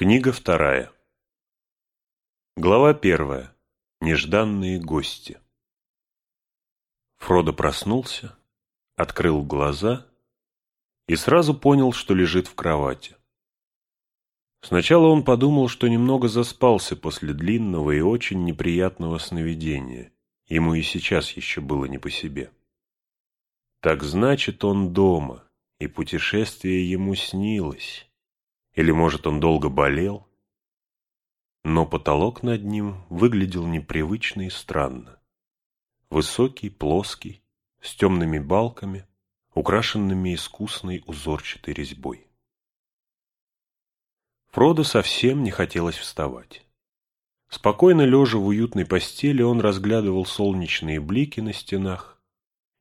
Книга вторая. Глава первая. Нежданные гости. Фродо проснулся, открыл глаза и сразу понял, что лежит в кровати. Сначала он подумал, что немного заспался после длинного и очень неприятного сновидения. Ему и сейчас еще было не по себе. Так значит, он дома, и путешествие ему снилось. Или, может, он долго болел? Но потолок над ним выглядел непривычно и странно. Высокий, плоский, с темными балками, украшенными искусной узорчатой резьбой. Фродо совсем не хотелось вставать. Спокойно лежа в уютной постели, он разглядывал солнечные блики на стенах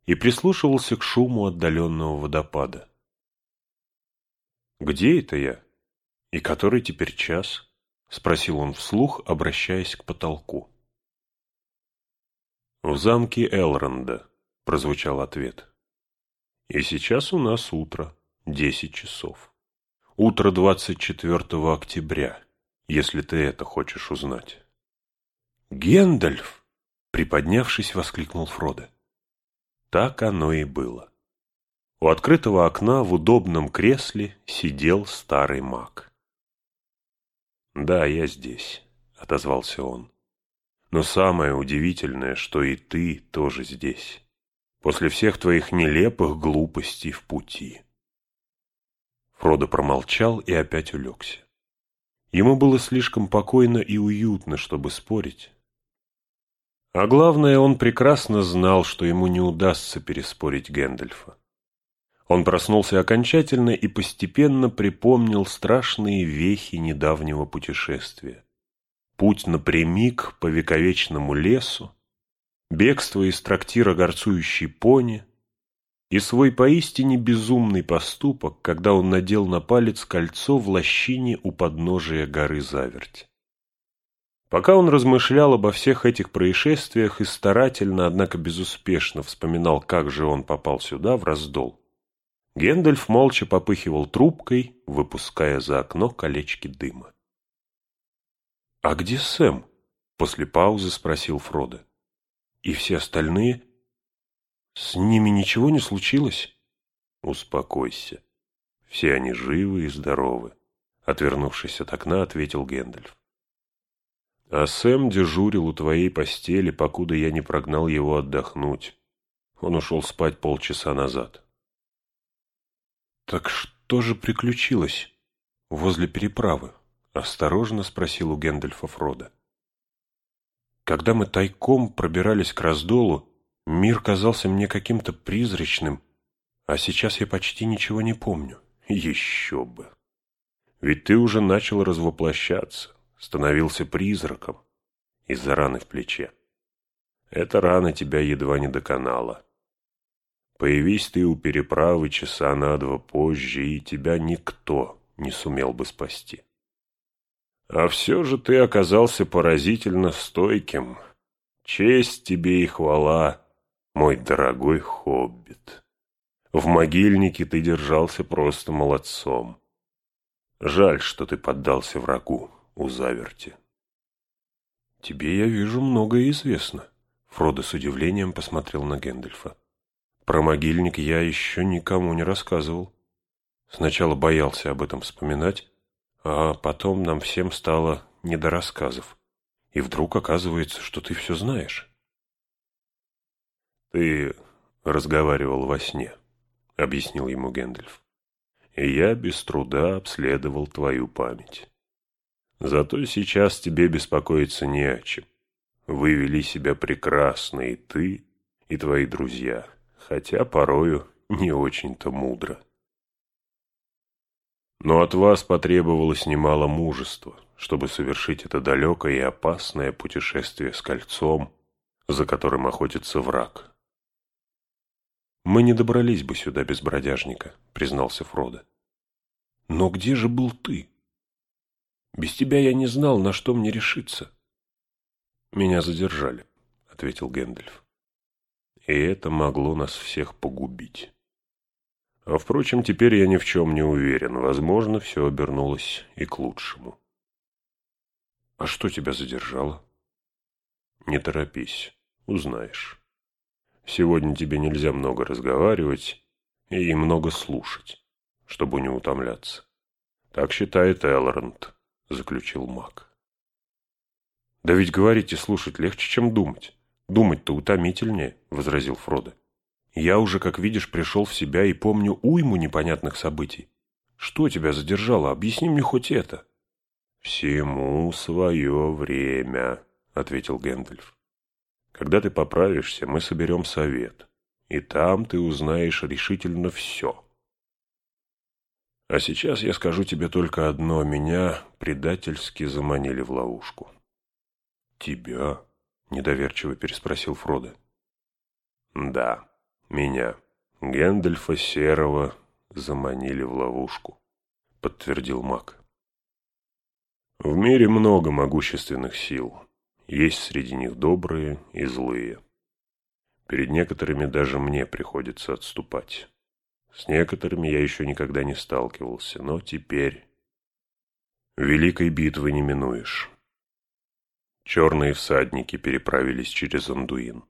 и прислушивался к шуму отдаленного водопада. «Где это я?» «И который теперь час?» — спросил он вслух, обращаясь к потолку. «В замке Элронда», — прозвучал ответ. «И сейчас у нас утро, десять часов. Утро двадцать четвертого октября, если ты это хочешь узнать». «Гендальф!» — приподнявшись, воскликнул Фродо. Так оно и было. У открытого окна в удобном кресле сидел старый маг. «Да, я здесь», — отозвался он. «Но самое удивительное, что и ты тоже здесь, после всех твоих нелепых глупостей в пути». Фродо промолчал и опять улегся. Ему было слишком покойно и уютно, чтобы спорить. А главное, он прекрасно знал, что ему не удастся переспорить Гэндальфа. Он проснулся окончательно и постепенно припомнил страшные вехи недавнего путешествия. Путь напрямик по вековечному лесу, бегство из трактира горцующей пони и свой поистине безумный поступок, когда он надел на палец кольцо в лощине у подножия горы Заверть. Пока он размышлял обо всех этих происшествиях и старательно, однако безуспешно вспоминал, как же он попал сюда, в раздол, Гендальф молча попыхивал трубкой, выпуская за окно колечки дыма. «А где Сэм?» — после паузы спросил Фродо. «И все остальные? С ними ничего не случилось?» «Успокойся. Все они живы и здоровы», — отвернувшись от окна, ответил Гендальф. «А Сэм дежурил у твоей постели, покуда я не прогнал его отдохнуть. Он ушел спать полчаса назад». «Так что же приключилось возле переправы?» — осторожно спросил у Гэндальфа Фрода. «Когда мы тайком пробирались к раздолу, мир казался мне каким-то призрачным, а сейчас я почти ничего не помню. Еще бы! Ведь ты уже начал развоплощаться, становился призраком из-за раны в плече. Эта рана тебя едва не доконала. Появись ты у переправы часа на два позже, и тебя никто не сумел бы спасти. А все же ты оказался поразительно стойким. Честь тебе и хвала, мой дорогой хоббит. В могильнике ты держался просто молодцом. Жаль, что ты поддался врагу у заверти. Тебе, я вижу, многое известно. Фродо с удивлением посмотрел на Гэндальфа. Про могильник я еще никому не рассказывал. Сначала боялся об этом вспоминать, а потом нам всем стало не до рассказов. И вдруг оказывается, что ты все знаешь. «Ты разговаривал во сне», — объяснил ему Гэндальф. «И я без труда обследовал твою память. Зато сейчас тебе беспокоиться не о чем. Вы вели себя прекрасно, и ты, и твои друзья» хотя порою не очень-то мудро. Но от вас потребовалось немало мужества, чтобы совершить это далекое и опасное путешествие с кольцом, за которым охотится враг. «Мы не добрались бы сюда без бродяжника», — признался Фродо. «Но где же был ты? Без тебя я не знал, на что мне решиться». «Меня задержали», — ответил Гэндальф и это могло нас всех погубить. А впрочем, теперь я ни в чем не уверен. Возможно, все обернулось и к лучшему. А что тебя задержало? Не торопись, узнаешь. Сегодня тебе нельзя много разговаривать и много слушать, чтобы не утомляться. Так считает Элронд, заключил маг. Да ведь говорить и слушать легче, чем думать. Думать-то утомительнее, возразил Фродо. Я уже, как видишь, пришел в себя и помню уйму непонятных событий. Что тебя задержало? Объясни мне хоть это. Всему свое время, ответил Гэндальф. Когда ты поправишься, мы соберем совет, и там ты узнаешь решительно все. А сейчас я скажу тебе только одно. Меня предательски заманили в ловушку. «Тебя?» — недоверчиво переспросил Фродо. «Да, меня, Гэндальфа Серого, заманили в ловушку», — подтвердил маг. «В мире много могущественных сил. Есть среди них добрые и злые. Перед некоторыми даже мне приходится отступать. С некоторыми я еще никогда не сталкивался, но теперь... Великой битвы не минуешь». Черные всадники переправились через Андуин.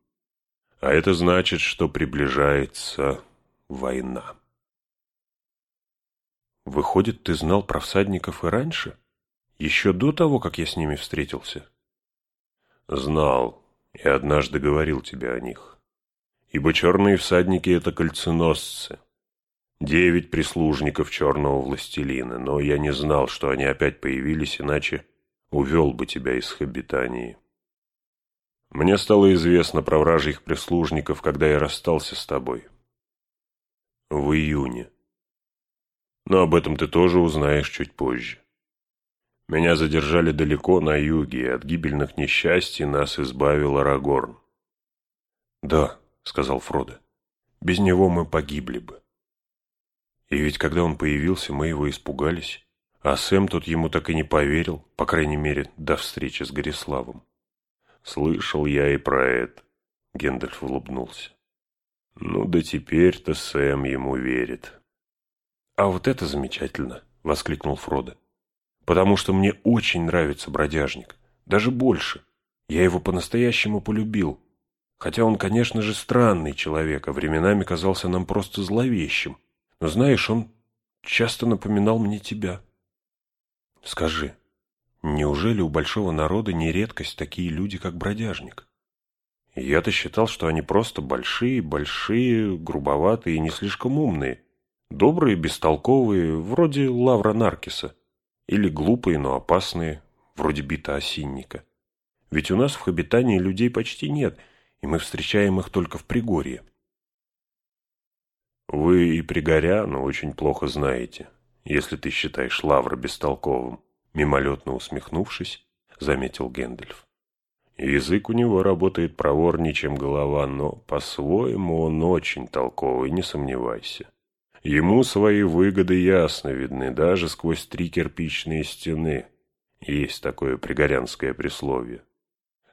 А это значит, что приближается война. Выходит, ты знал про всадников и раньше? Еще до того, как я с ними встретился? Знал, и однажды говорил тебе о них. Ибо черные всадники — это кольценосцы. Девять прислужников черного властелина, но я не знал, что они опять появились, иначе увел бы тебя из Хабитании. Мне стало известно про вражьих прислужников, когда я расстался с тобой. В июне. Но об этом ты тоже узнаешь чуть позже. Меня задержали далеко на юге, и от гибельных несчастий нас избавил Арагорн. «Да», — сказал Фродо, — «без него мы погибли бы». И ведь когда он появился, мы его испугались. А Сэм тут ему так и не поверил, по крайней мере, до встречи с Гориславом. «Слышал я и про это», — Гендальф улыбнулся. «Ну да теперь-то Сэм ему верит». «А вот это замечательно», — воскликнул Фродо. «Потому что мне очень нравится бродяжник, даже больше. Я его по-настоящему полюбил. Хотя он, конечно же, странный человек, а временами казался нам просто зловещим. Но знаешь, он часто напоминал мне тебя». Скажи, неужели у большого народа не редкость такие люди, как бродяжник? Я-то считал, что они просто большие, большие, грубоватые и не слишком умные. Добрые, бестолковые, вроде Лавра Наркиса. Или глупые, но опасные, вроде Бита Осинника. Ведь у нас в Хабитании людей почти нет, и мы встречаем их только в Пригорье. Вы и Пригоряну очень плохо знаете, если ты считаешь Лавра бестолковым», — мимолетно усмехнувшись, заметил Гэндальф. Язык у него работает проворнее, чем голова, но по-своему он очень толковый, не сомневайся. Ему свои выгоды ясно видны, даже сквозь три кирпичные стены. Есть такое пригорянское присловие.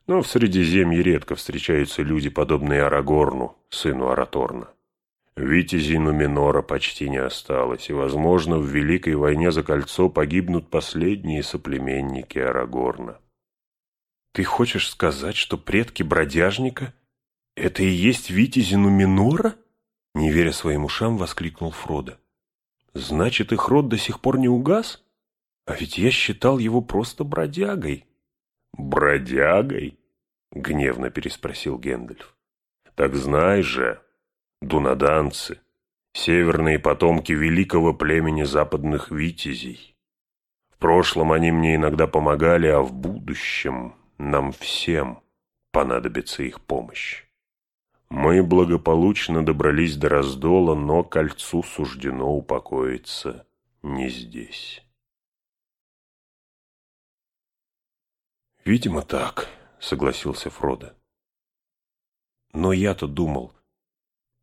Но в Средиземье редко встречаются люди, подобные Арагорну, сыну Араторна. Витязей Нуминора почти не осталось, и, возможно, в Великой войне за кольцо погибнут последние соплеменники Арагорна. «Ты хочешь сказать, что предки бродяжника — это и есть Витязи Нуминора?» Не веря своим ушам, воскликнул Фродо. «Значит, их род до сих пор не угас? А ведь я считал его просто бродягой». «Бродягой?» — гневно переспросил Гэндальф. «Так знай же, дунаданцы, северные потомки великого племени западных витязей. В прошлом они мне иногда помогали, а в будущем нам всем понадобится их помощь. Мы благополучно добрались до раздола, но кольцу суждено упокоиться не здесь. «Видимо, так», — согласился Фродо. «Но я-то думал,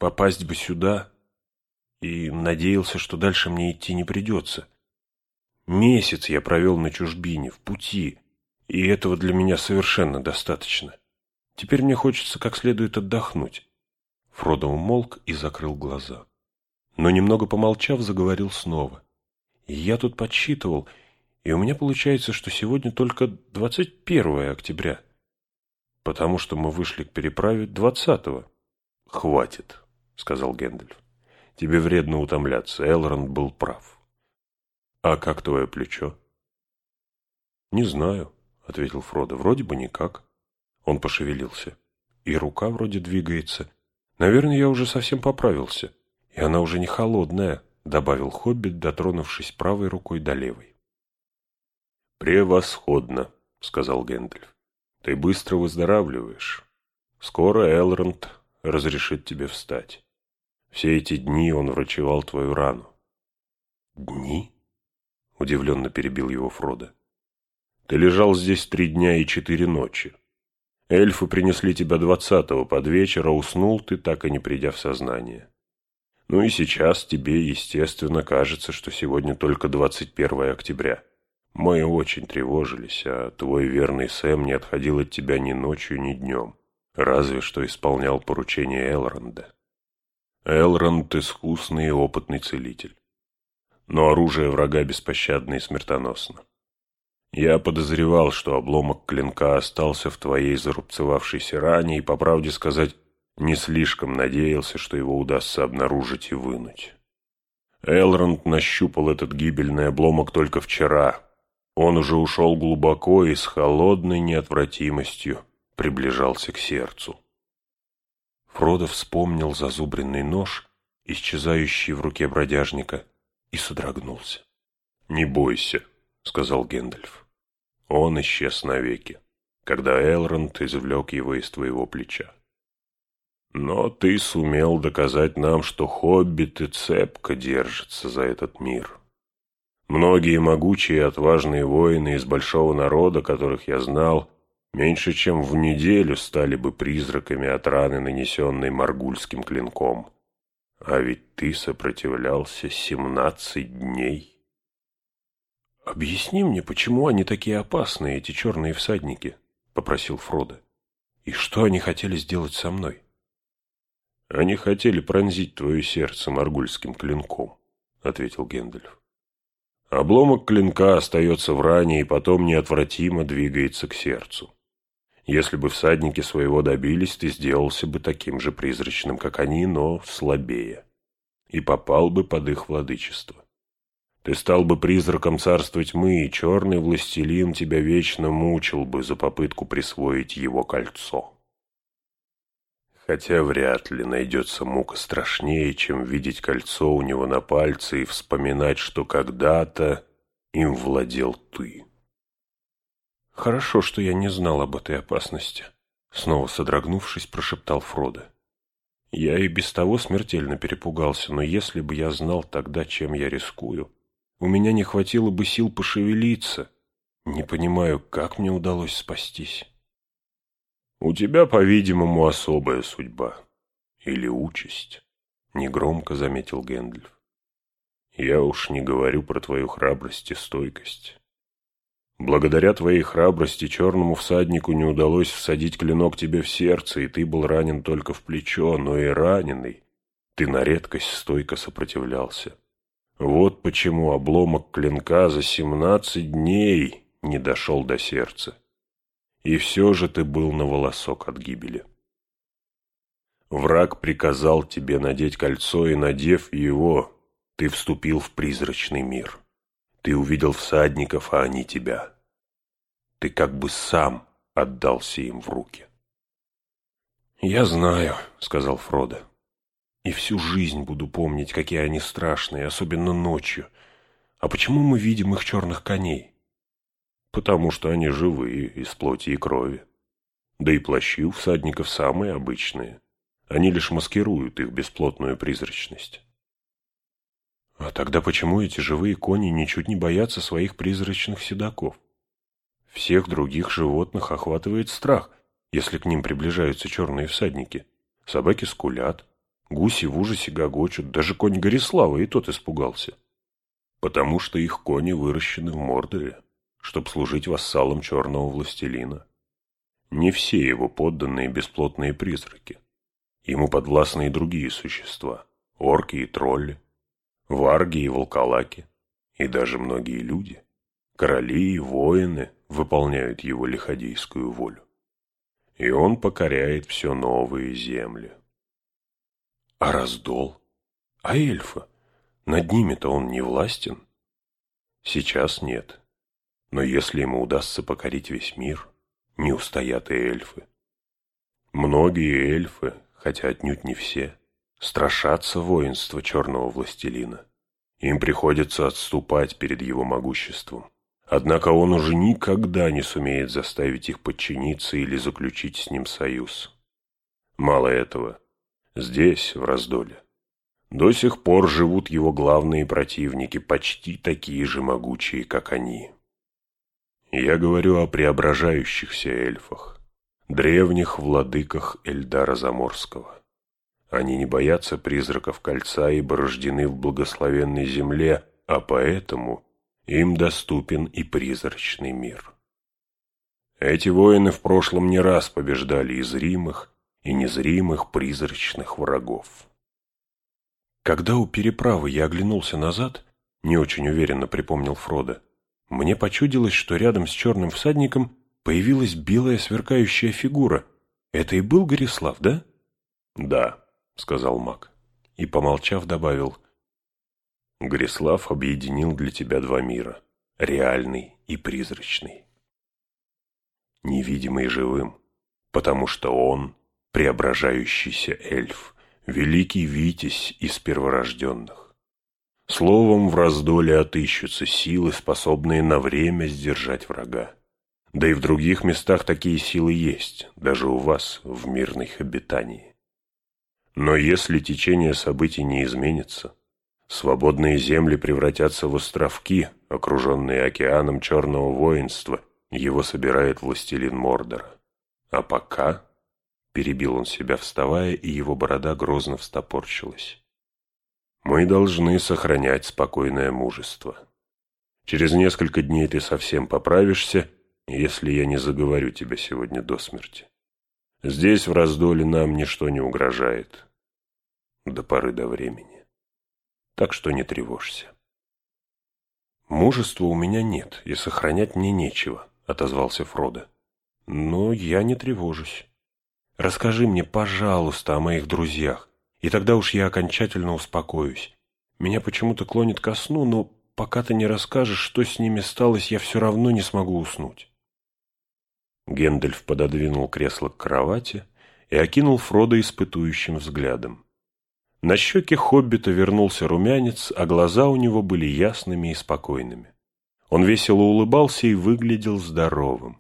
попасть бы сюда, и надеялся, что дальше мне идти не придется. Месяц я провел на чужбине, в пути, и этого для меня совершенно достаточно. Теперь мне хочется как следует отдохнуть. Фродо умолк и закрыл глаза. Но немного помолчав, заговорил снова. Я тут подсчитывал, И у меня получается, что сегодня только 21 октября, потому что мы вышли к переправе 20-го. «Хватит», — сказал Гэндальф. «Тебе вредно утомляться, Элронд был прав». «А как твое плечо?» «Не знаю», — ответил Фродо. «Вроде бы никак». Он пошевелился. «И рука вроде двигается. Наверное, я уже совсем поправился. И она уже не холодная», — добавил Хоббит, дотронувшись правой рукой до левой. «Превосходно», — сказал Гэндальф. «Ты быстро выздоравливаешь. Скоро Элронд разрешит тебе встать. Все эти дни он врачевал твою рану». «Дни?» — удивленно перебил его Фродо. «Ты лежал здесь три дня и четыре ночи. Эльфы принесли тебя двадцатого под вечер, а уснул ты, так и не придя в сознание. Ну и сейчас тебе, естественно, кажется, что сегодня только двадцать первое октября». Мы очень тревожились, а твой верный Сэм не отходил от тебя ни ночью, ни днем, разве что исполнял поручение Элронда. Элронд – искусный и опытный целитель. Но оружие врага беспощадно и смертоносно. Я подозревал, что обломок клинка остался в твоей зарубцевавшейся ране, и, по правде сказать, не слишком надеялся, что его удастся обнаружить и вынуть. Элронд нащупал этот гибельный обломок только вчера, он уже ушел глубоко и с холодной неотвратимостью приближался к сердцу. Фродо вспомнил зазубренный нож, исчезающий в руке бродяжника, и содрогнулся. «Не бойся», — сказал Гэндальф. «Он исчез навеки, когда Элронд извлек его из твоего плеча. Но ты сумел доказать нам, что хоббиты цепко держатся за этот мир». Многие могучие и отважные воины из большого народа, которых я знал, меньше чем в неделю стали бы призраками от раны, нанесенной маргульским клинком. А ведь ты сопротивлялся семнадцать дней. «Объясни мне, почему они такие опасные, эти черные всадники?» — попросил Фродо. «И что они хотели сделать со мной?» «Они хотели пронзить твое сердце маргульским клинком», — ответил Гэндальф. Обломок клинка остается в ране и потом неотвратимо двигается к сердцу. Если бы всадники своего добились, ты сделался бы таким же призрачным, как они, но слабее, и попал бы под их владычество. Ты стал бы призраком царства тьмы, и черный властелин тебя вечно мучил бы за попытку присвоить его кольцо. Хотя вряд ли найдется мука страшнее, чем видеть кольцо у него на пальце и вспоминать, что когда-то им владел ты. «Хорошо, что я не знал об этой опасности», — снова содрогнувшись, прошептал Фродо. «Я и без того смертельно перепугался, но если бы я знал тогда, чем я рискую, у меня не хватило бы сил пошевелиться. Не понимаю, как мне удалось спастись». «У тебя, по-видимому, особая судьба. Или участь», — негромко заметил Гэндальф. «Я уж не говорю про твою храбрость и стойкость. Благодаря твоей храбрости черному всаднику не удалось всадить клинок тебе в сердце, и ты был ранен только в плечо, но и раненый. Ты на редкость стойко сопротивлялся. Вот почему обломок клинка за семнадцать дней не дошел до сердца. И все же ты был на волосок от гибели. Враг приказал тебе надеть кольцо, и, надев его, ты вступил в призрачный мир. Ты увидел всадников, а они тебя. Ты как бы сам отдался им в руки. «Я знаю», — сказал Фродо. «И всю жизнь буду помнить, какие они страшные, особенно ночью. А почему мы видим их черных коней? потому что они живые, из плоти и крови. Да и плащи у всадников самые обычные. Они лишь маскируют их бесплотную призрачность. А тогда почему эти живые кони ничуть не боятся своих призрачных седаков? Всех других животных охватывает страх, если к ним приближаются черные всадники. Собаки скулят, гуси в ужасе гогочут, даже конь Горислава и тот испугался. Потому что их кони выращены в Мордоре чтобы служить вассалом черного властелина. Не все его подданные бесплотные призраки. Ему подвластны и другие существа – орки и тролли, варги и волколаки, и даже многие люди. Короли и воины выполняют его лиходейскую волю. И он покоряет все новые земли. А раздол? А эльфы? Над ними-то он не властен? Сейчас нет. Но если ему удастся покорить весь мир, не устоят и эльфы. Многие эльфы, хотя отнюдь не все, страшатся воинства черного властелина. Им приходится отступать перед его могуществом. Однако он уже никогда не сумеет заставить их подчиниться или заключить с ним союз. Мало этого, здесь, в раздоле, до сих пор живут его главные противники, почти такие же могучие, как они. Я говорю о преображающихся эльфах, древних владыках Эльдара Заморского. Они не боятся призраков кольца, ибо рождены в благословенной земле, а поэтому им доступен и призрачный мир. Эти воины в прошлом не раз побеждали и зримых, и незримых призрачных врагов. Когда у переправы я оглянулся назад, не очень уверенно припомнил Фродо, мне почудилось, что рядом с черным всадником появилась белая сверкающая фигура. Это и был Горислав, да? Да, сказал маг. И, помолчав, добавил. Горислав объединил для тебя два мира – реальный и призрачный. Невидимый живым, потому что он – преображающийся эльф, великий витязь из перворожденных. Словом, в раздоле отыщутся силы, способные на время сдержать врага. Да и в других местах такие силы есть, даже у вас в мирных обитании. Но если течение событий не изменится – Свободные земли превратятся в островки, окруженные океаном черного воинства. Его собирает властелин Мордора. А пока... Перебил он себя, вставая, и его борода грозно встопорчилась. Мы должны сохранять спокойное мужество. Через несколько дней ты совсем поправишься, если я не заговорю тебя сегодня до смерти. Здесь, в раздоле, нам ничто не угрожает. До поры до времени так что не тревожься. «Мужества у меня нет, и сохранять мне нечего», — отозвался Фродо. «Но я не тревожусь. Расскажи мне, пожалуйста, о моих друзьях, и тогда уж я окончательно успокоюсь. Меня почему-то клонит ко сну, но пока ты не расскажешь, что с ними сталось, я все равно не смогу уснуть». Гендальф пододвинул кресло к кровати и окинул Фродо испытующим взглядом. На щеке хоббита вернулся румянец, а глаза у него были ясными и спокойными. Он весело улыбался и выглядел здоровым.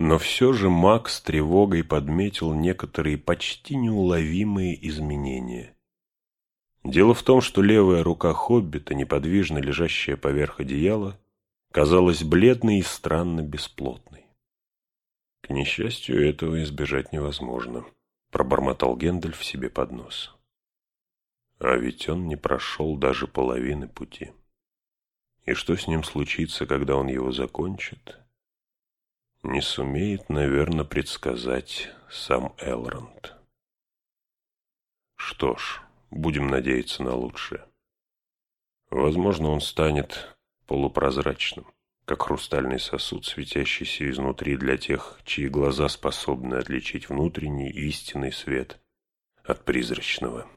Но все же маг с тревогой подметил некоторые почти неуловимые изменения. Дело в том, что левая рука хоббита, неподвижно лежащая поверх одеяла, казалась бледной и странно бесплотной. «К несчастью, этого избежать невозможно», — пробормотал Гендальф себе под нос. А ведь он не прошел даже половины пути. И что с ним случится, когда он его закончит, не сумеет, наверное, предсказать сам Элронд. Что ж, будем надеяться на лучшее. Возможно, он станет полупрозрачным, как хрустальный сосуд, светящийся изнутри для тех, чьи глаза способны отличить внутренний истинный свет от призрачного.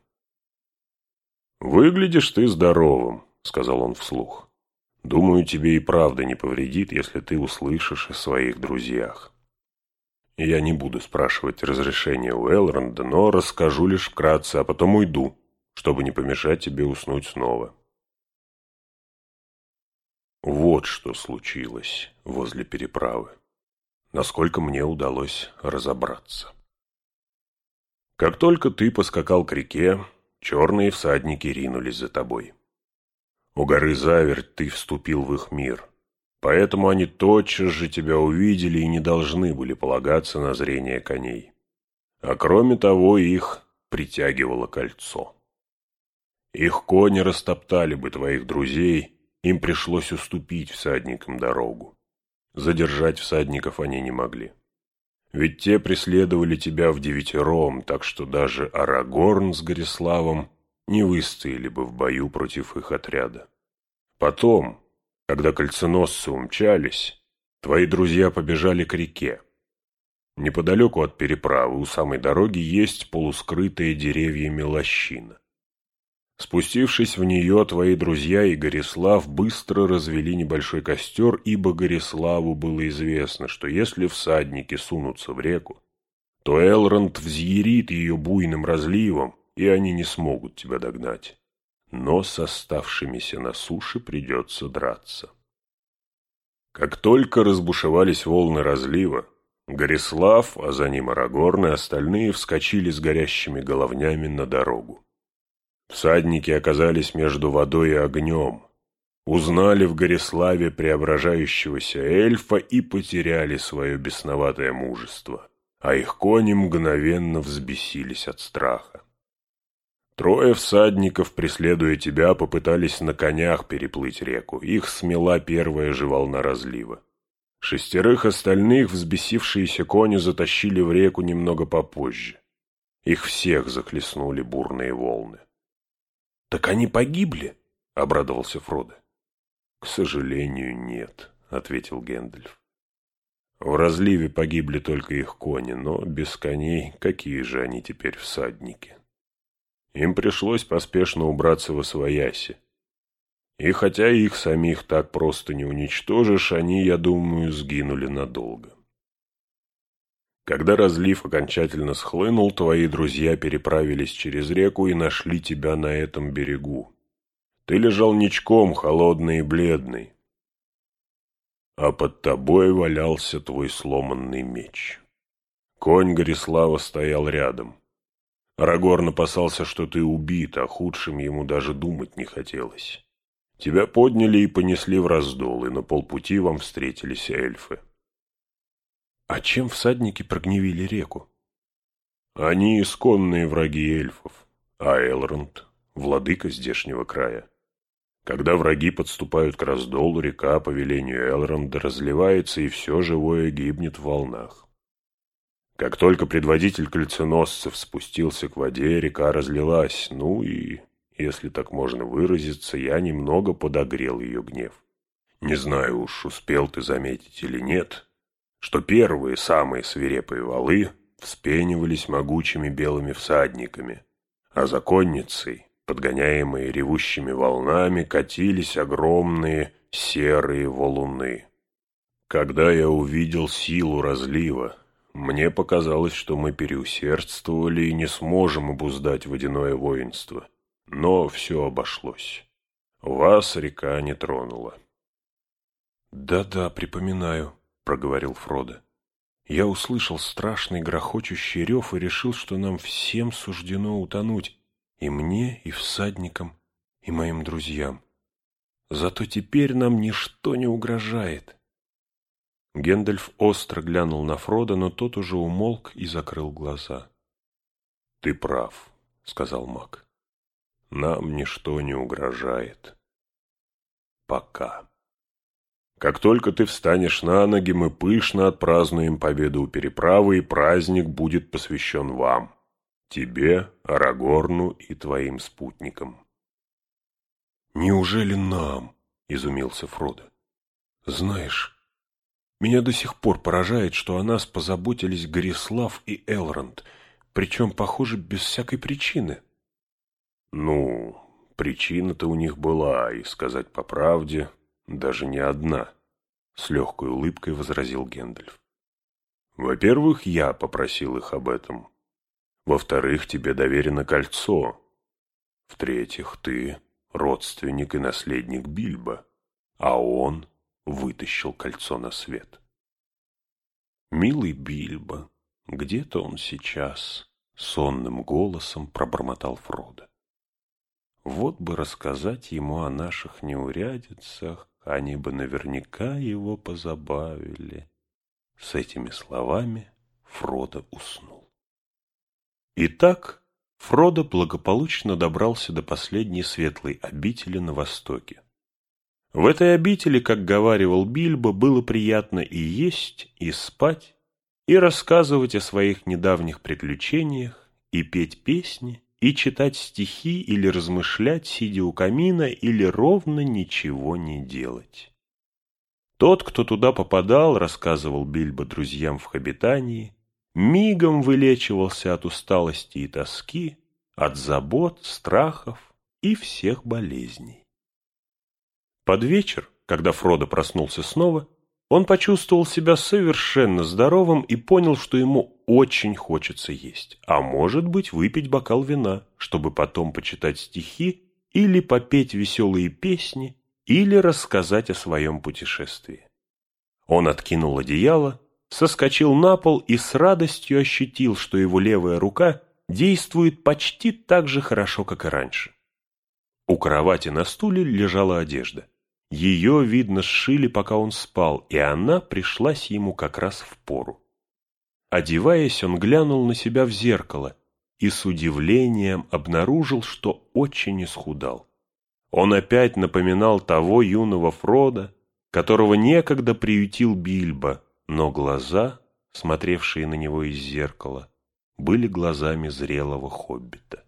«Выглядишь ты здоровым», — сказал он вслух. «Думаю, тебе и правда не повредит, если ты услышишь о своих друзьях. Я не буду спрашивать разрешения у Элронда, но расскажу лишь вкратце, а потом уйду, чтобы не помешать тебе уснуть снова». Вот что случилось возле переправы, насколько мне удалось разобраться. Как только ты поскакал к реке, черные всадники ринулись за тобой. У горы Заверть ты вступил в их мир, поэтому они тотчас же тебя увидели и не должны были полагаться на зрение коней. А кроме того, их притягивало кольцо. Их кони растоптали бы твоих друзей, им пришлось уступить всадникам дорогу. Задержать всадников они не могли. Ведь те преследовали тебя в девятером, так что даже Арагорн с Гориславом не выстояли бы в бою против их отряда. Потом, Когда кольценосцы умчались, твои друзья побежали к реке. Неподалеку от переправы у самой дороги есть полускрытая деревьями лощина. Спустившись в нее, твои друзья и Горислав быстро развели небольшой костер, ибо Гориславу было известно, что если всадники сунутся в реку, то Элронд взъярит ее буйным разливом, и они не смогут тебя догнать. Но с оставшимися на суше придется драться. Как только разбушевались волны разлива, Горислав, а за ним Арагорн и остальные вскочили с горящими головнями на дорогу. Всадники оказались между водой и огнем, узнали в Гориславе преображающегося эльфа и потеряли свое бесноватое мужество, а их кони мгновенно взбесились от страха. Трое всадников, преследуя тебя, попытались на конях переплыть реку. Их смела первая же волна разлива. Шестерых остальных взбесившиеся кони затащили в реку немного попозже. Их всех захлестнули бурные волны. «Так они погибли?» — обрадовался Фродо. «К сожалению, нет», — ответил Гэндальф. «В разливе погибли только их кони, но без коней какие же они теперь всадники?» Им пришлось поспешно убраться во свояси. И хотя их самих так просто не уничтожишь, они, я думаю, сгинули надолго. Когда разлив окончательно схлынул, твои друзья переправились через реку и нашли тебя на этом берегу. Ты лежал ничком, холодный и бледный. А под тобой валялся твой сломанный меч. Конь Горислава стоял рядом. Арагорн опасался, что ты убит, а худшим ему даже думать не хотелось. Тебя подняли и понесли в раздол, и на полпути вам встретились эльфы. А чем всадники прогневили реку? Они исконные враги эльфов, а Элронд — владыка здешнего края. Когда враги подступают к раздолу, река по велению Элронда разливается, и все живое гибнет в волнах. Как только предводитель кольценосцев спустился к воде, река разлилась, ну и, если так можно выразиться, я немного подогрел ее гнев. Не знаю уж, успел ты заметить или нет, что первые, самые свирепые валы вспенивались могучими белыми всадниками, а за конницей, подгоняемые ревущими волнами, катились огромные серые валуны. Когда я увидел силу разлива, мне показалось, что мы переусердствовали и не сможем обуздать водяное воинство. Но все обошлось. Вас река не тронула. «Да-да, припоминаю», проговорил Фродо. Я услышал страшный грохочущий рев и решил, что нам всем суждено утонуть, и мне, и всадникам, и моим друзьям. Зато теперь нам ничто не угрожает. Гендальф остро глянул на Фрода, но тот уже умолк и закрыл глаза. — Ты прав, — сказал маг. — Нам ничто не угрожает. Пока. Как только ты встанешь на ноги, мы пышно отпразднуем победу у переправы, и праздник будет посвящен вам, тебе, Арагорну и твоим спутникам. «Неужели нам?» — изумился Фродо. «Знаешь, меня до сих пор поражает, что о нас позаботились Горислав и Элронд, причем, похоже, без всякой причины». «Ну, причина-то у них была, и, сказать по правде, даже не одна, — с легкой улыбкой возразил Гэндальф. Во-первых, я попросил их об этом. Во-вторых, тебе доверено кольцо. В-третьих, ты родственник и наследник Бильбо, а он вытащил кольцо на свет. «Милый Бильбо, где-то он сейчас», — сонным голосом пробормотал Фродо. «Вот бы рассказать ему о наших неурядицах, они бы наверняка его позабавили. С этими словами Фродо уснул. Итак, Фродо благополучно добрался до последней светлой обители на востоке. В этой обители, как говаривал Бильбо, было приятно и есть, и спать, и рассказывать о своих недавних приключениях, и петь песни, и читать стихи или размышлять, сидя у камина, или ровно ничего не делать. Тот, кто туда попадал, рассказывал Бильбо друзьям в Хобитании, мигом вылечивался от усталости и тоски, от забот, страхов и всех болезней. Под вечер, когда Фродо проснулся снова, он почувствовал себя совершенно здоровым и понял, что ему очень хочется есть, а может быть выпить бокал вина, чтобы потом почитать стихи или попеть веселые песни, или рассказать о своем путешествии. Он откинул одеяло, соскочил на пол и с радостью ощутил, что его левая рука действует почти так же хорошо, как и раньше. У кровати на стуле лежала одежда. Ее, видно, сшили, пока он спал, и она пришлась ему как раз в пору. Одеваясь, он глянул на себя в зеркало и с удивлением обнаружил, что очень исхудал. Он опять напоминал того юного Фрода, которого некогда приютил Бильбо, но глаза, смотревшие на него из зеркала, были глазами зрелого хоббита.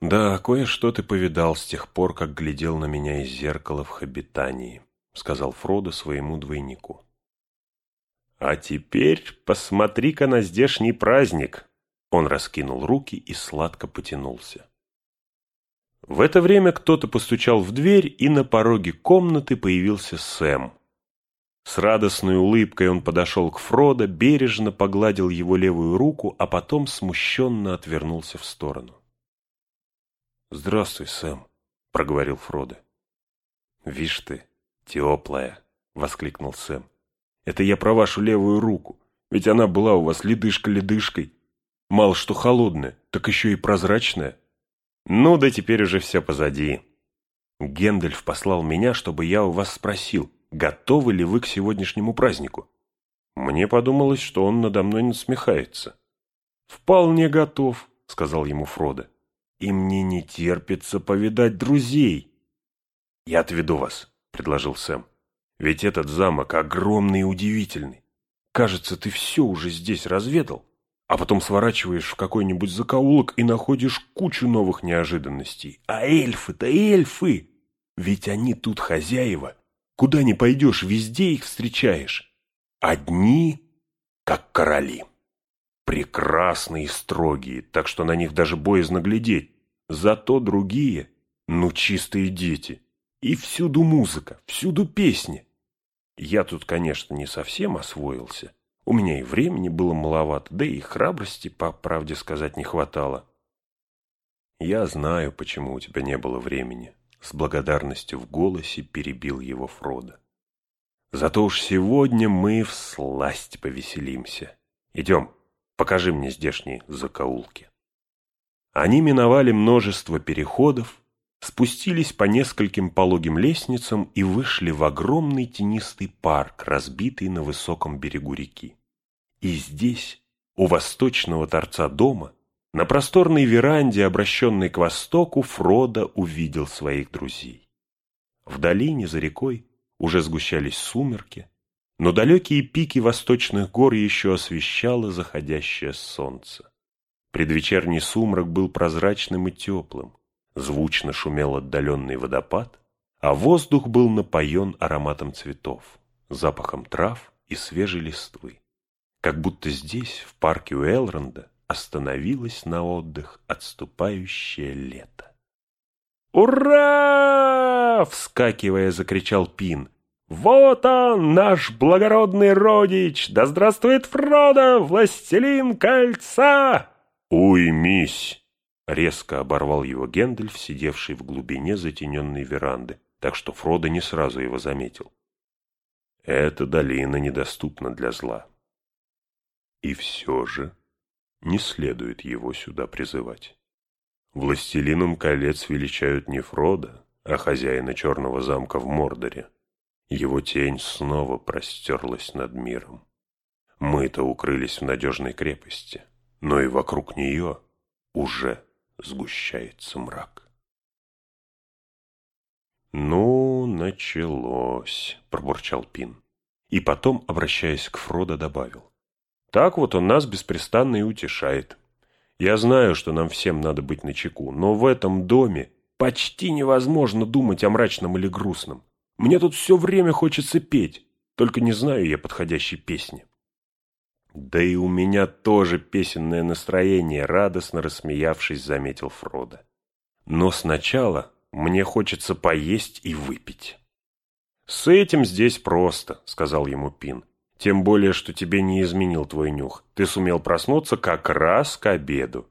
«Да, кое-что ты повидал с тех пор, как глядел на меня из зеркала в Хоббитании», — сказал Фродо своему двойнику. «А теперь посмотри-ка на здешний праздник!» Он раскинул руки и сладко потянулся. В это время кто-то постучал в дверь, и на пороге комнаты появился Сэм. С радостной улыбкой он подошел к Фродо, бережно погладил его левую руку, а потом смущенно отвернулся в сторону. «Здравствуй, Сэм», — проговорил Фродо. «Вишь ты, теплая», — воскликнул Сэм. «Это я про вашу левую руку, ведь она была у вас ледышка-ледышкой. Мало что холодная, так еще и прозрачная». «Ну да теперь уже все позади». Гендальф послал меня, чтобы я у вас спросил, готовы ли вы к сегодняшнему празднику. Мне подумалось, что он надо мной насмехается. «Вполне готов», — сказал ему Фродо и мне не терпится повидать друзей. Я отведу вас, предложил Сэм. Ведь этот замок огромный и удивительный. Кажется, ты все уже здесь разведал, а потом сворачиваешь в какой-нибудь закоулок и находишь кучу новых неожиданностей. А эльфы-то эльфы! Ведь они тут хозяева. Куда ни пойдешь, везде их встречаешь. Одни, как короли прекрасные и строгие, так что на них даже боязно глядеть. Зато другие, ну, чистые дети. И всюду музыка, всюду песни. Я тут, конечно, не совсем освоился. У меня и времени было маловато, да и храбрости, по правде сказать, не хватало. Я знаю, почему у тебя не было времени. С благодарностью в голосе перебил его Фродо. Зато уж сегодня мы в сласть повеселимся. Идем. Покажи мне здешние закоулки. Они миновали множество переходов, спустились по нескольким пологим лестницам и вышли в огромный тенистый парк, разбитый на высоком берегу реки. И здесь, у восточного торца дома, на просторной веранде, обращенной к востоку, Фродо увидел своих друзей. В долине за рекой уже сгущались сумерки, но далекие пики восточных гор еще освещало заходящее солнце. Предвечерний сумрак был прозрачным и теплым, звучно шумел отдаленный водопад, а воздух был напоен ароматом цветов, запахом трав и свежей листвы. Как будто здесь, в парке у остановилось на отдых отступающее лето. «Ура!» — вскакивая, закричал Пин. «Вот он, наш благородный родич! Да здравствует Фродо, властелин кольца!» «Уймись!» — резко оборвал его Гендальф, сидевший в глубине затененной веранды, так что Фродо не сразу его заметил. «Эта долина недоступна для зла. И все же не следует его сюда призывать. Властелином колец величают не Фрода, а хозяина черного замка в Мордоре. Его тень снова простерлась над миром. Мы-то укрылись в надежной крепости, но и вокруг нее уже сгущается мрак. «Ну, началось», — пробурчал Пин. И потом, обращаясь к Фродо, добавил. «Так вот он нас беспрестанно и утешает. Я знаю, что нам всем надо быть начеку, но в этом доме почти невозможно думать о мрачном или грустном. Мне тут все время хочется петь, только не знаю я подходящей песни». «Да и у меня тоже песенное настроение», — радостно рассмеявшись, заметил Фродо. «Но сначала мне хочется поесть и выпить». «С этим здесь просто», — сказал ему Пин. «Тем более, что тебе не изменил твой нюх. Ты сумел проснуться как раз к обеду».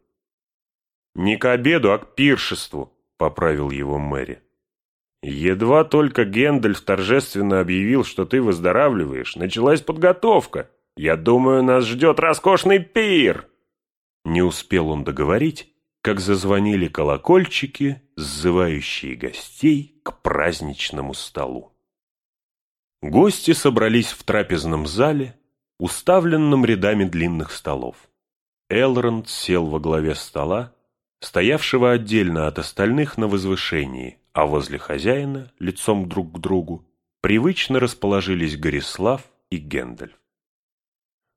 «Не к обеду, а к пиршеству», — поправил его Мэри. «Едва только Гендальф торжественно объявил, что ты выздоравливаешь, началась подготовка. Я думаю, нас ждет роскошный пир!» Не успел он договорить, как зазвонили колокольчики, сзывающие гостей к праздничному столу. Гости собрались в трапезном зале, уставленном рядами длинных столов. Элронд сел во главе стола, стоявшего отдельно от остальных на возвышении, а возле хозяина, лицом друг к другу, привычно расположились Горислав и Гендальф.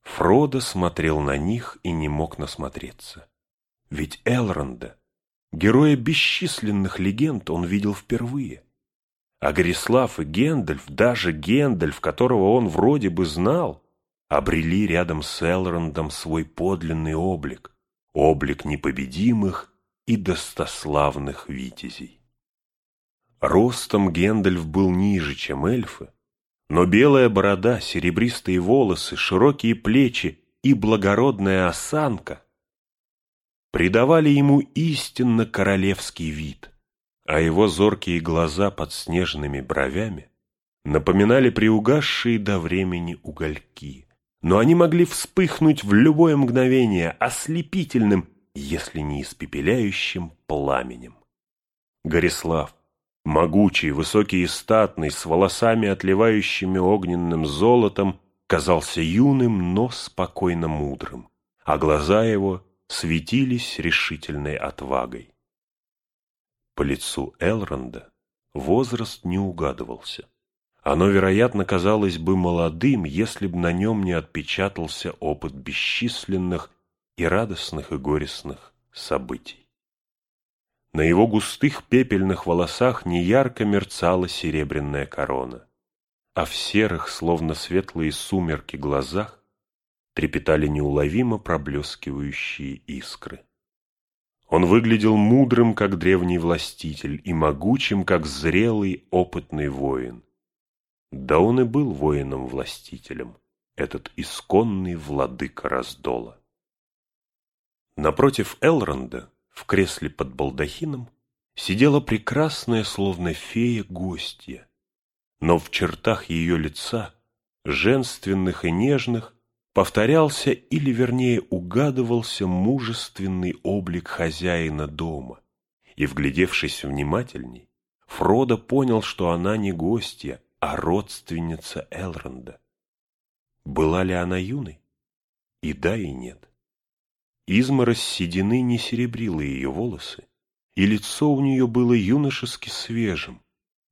Фродо смотрел на них и не мог насмотреться. Ведь Элронда, героя бесчисленных легенд, он видел впервые. А Горислав и Гендальф, даже Гендальф, которого он вроде бы знал, обрели рядом с Элрондом свой подлинный облик, облик непобедимых и достославных витязей. Ростом Гендальф был ниже, чем эльфы, но белая борода, серебристые волосы, широкие плечи и благородная осанка придавали ему истинно королевский вид, а его зоркие глаза под снежными бровями напоминали приугасшие до времени угольки, но они могли вспыхнуть в любое мгновение ослепительным, если не испепеляющим пламенем. Горислав, Могучий, высокий и статный, с волосами, отливающими огненным золотом, казался юным, но спокойно мудрым, а глаза его светились решительной отвагой. По лицу Элронда возраст не угадывался. Оно, вероятно, казалось бы молодым, если б на нем не отпечатался опыт бесчисленных и радостных и горестных событий. На его густых пепельных волосах неярко мерцала серебряная корона, а в серых, словно светлые сумерки, глазах трепетали неуловимо проблескивающие искры. Он выглядел мудрым, как древний властитель, и могучим, как зрелый, опытный воин. Да он и был воином-властителем, этот исконный владыка раздола. Напротив Элронда в кресле под балдахином сидела прекрасная, словно фея, гостья. Но в чертах ее лица, женственных и нежных, повторялся или, вернее, угадывался мужественный облик хозяина дома. И, вглядевшись внимательней, Фродо понял, что она не гостья, а родственница Элронда. Была ли она юной? И да, и нет. Изморозь седины не серебрила ее волосы, и лицо у нее было юношески свежим,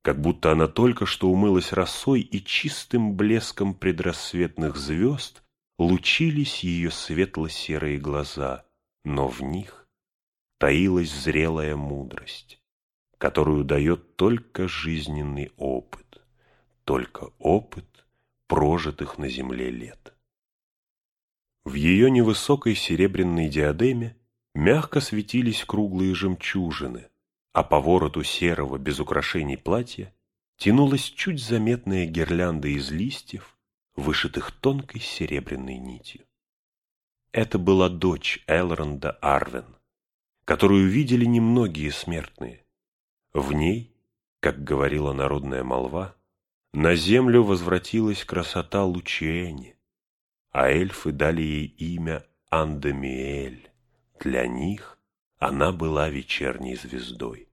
как будто она только что умылась росой и чистым блеском предрассветных звезд лучились ее светло-серые глаза, но в них таилась зрелая мудрость, которую дает только жизненный опыт, только опыт прожитых на земле лет. В ее невысокой серебряной диадеме мягко светились круглые жемчужины, а по вороту серого без украшений платья тянулась чуть заметная гирлянда из листьев, вышитых тонкой серебряной нитью. Это была дочь Элронда Арвен, которую видели немногие смертные. В ней, как говорила народная молва, на землю возвратилась красота Лучиэни, а эльфы дали ей имя Андамиэль. Для них она была вечерней звездой.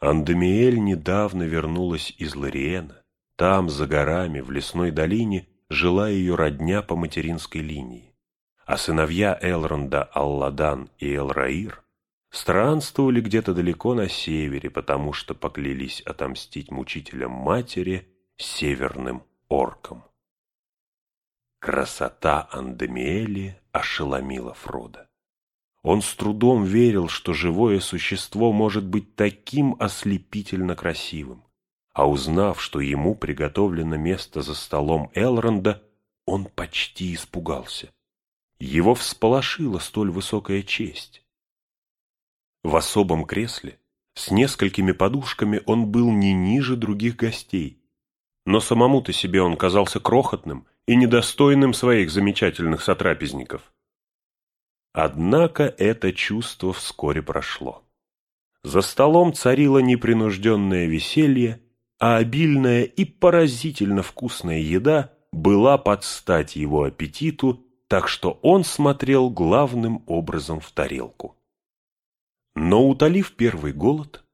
Андамиэль недавно вернулась из Лориена. Там, за горами, в лесной долине, жила ее родня по материнской линии. А сыновья Элронда Алладан и Элраир странствовали где-то далеко на севере, потому что поклялись отомстить мучителям матери северным оркам. Красота Андемиэли ошеломила Фрода. Он с трудом верил, что живое существо может быть таким ослепительно красивым. а узнав, что ему приготовлено место за столом Элронда, он почти испугался. Его всполошила столь высокая честь. В особом кресле, с несколькими подушками, он был не ниже других гостей. Но самому-то себе он казался крохотным и недостойным своих замечательных сотрапезников. Однако это чувство вскоре прошло. За столом царило непринужденное веселье, а обильная и поразительно вкусная еда была под стать его аппетиту, так что он смотрел главным образом в тарелку. Но, утолив первый голод,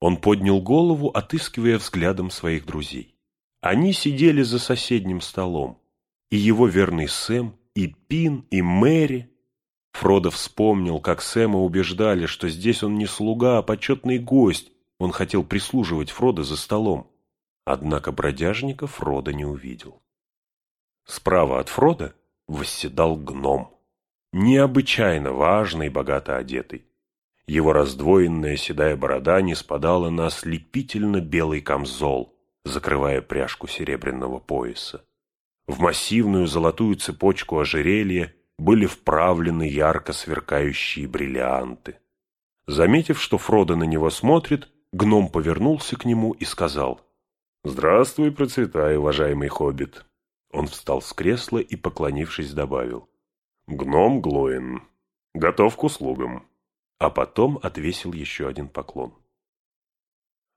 он поднял голову, отыскивая взглядом своих друзей. Они сидели за соседним столом, и его верный Сэм, и Пин, и Мэри. Фродо вспомнил, как Сэма убеждали, что здесь он не слуга, а почетный гость, он хотел прислуживать Фродо за столом. Однако бродяжника Фродо не увидел. Справа от Фрода восседал гном, необычайно важный и богато одетый. Его раздвоенная седая борода не спадала на ослепительно белый камзол, закрывая пряжку серебряного пояса. В массивную золотую цепочку ожерелья были вправлены ярко сверкающие бриллианты. Заметив, что Фродо на него смотрит, гном повернулся к нему и сказал, «Здравствуй, процветай, уважаемый хоббит». Он встал с кресла и, поклонившись, добавил, «Гном Глоин, готов к услугам» а потом отвесил еще один поклон.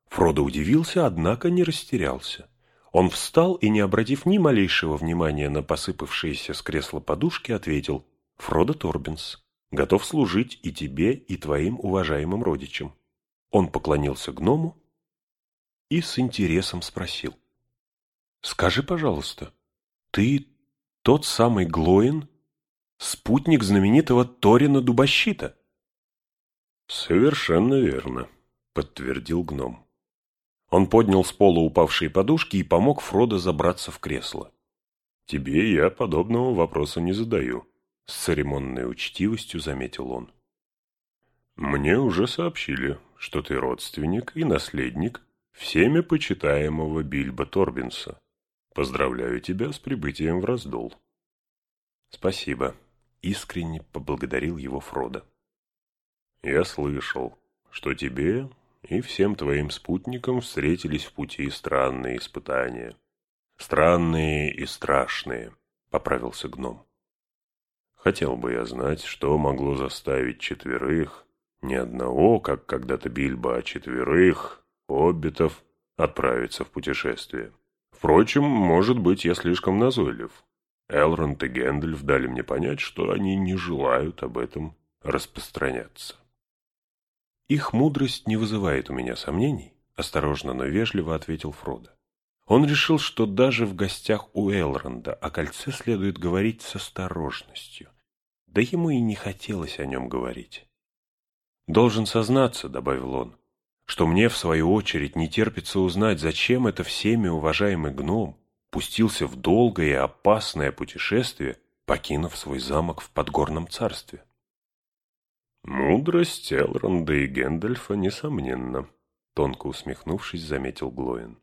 Фродо удивился, однако не растерялся. Он встал и, не обратив ни малейшего внимания на посыпавшиеся с кресла подушки, ответил «Фродо Торбинс, готов служить и тебе, и твоим уважаемым родичам». Он поклонился гному и с интересом спросил «Скажи, пожалуйста, ты тот самый Глоин, спутник знаменитого Торина Дубощита?» «Совершенно верно», — подтвердил гном. Он поднял с пола упавшие подушки и помог Фродо забраться в кресло. «Тебе я подобного вопроса не задаю», — с церемонной учтивостью заметил он. «Мне уже сообщили, что ты родственник и наследник всеми почитаемого Бильбо Торбинса. Поздравляю тебя с прибытием в раздол». «Спасибо», — искренне поблагодарил его Фродо. Я слышал, что тебе и всем твоим спутникам встретились в пути странные испытания. Странные и страшные, — поправился гном. Хотел бы я знать, что могло заставить четверых, не одного, как когда-то Бильбо, а четверых, хоббитов, отправиться в путешествие. Впрочем, может быть, я слишком назойлив. Элронд и Гэндальф дали мне понять, что они не желают об этом распространяться. «Их мудрость не вызывает у меня сомнений», — осторожно, но вежливо ответил Фродо. Он решил, что даже в гостях у Элронда о кольце следует говорить с осторожностью. Да ему и не хотелось о нем говорить. «Должен сознаться», — добавил он, — «что мне, в свою очередь, не терпится узнать, зачем это всеми уважаемый гном пустился в долгое и опасное путешествие, покинув свой замок в подгорном царстве». «Мудрость Элронда и Гэндальфа, несомненно», — тонко усмехнувшись, заметил Глоин.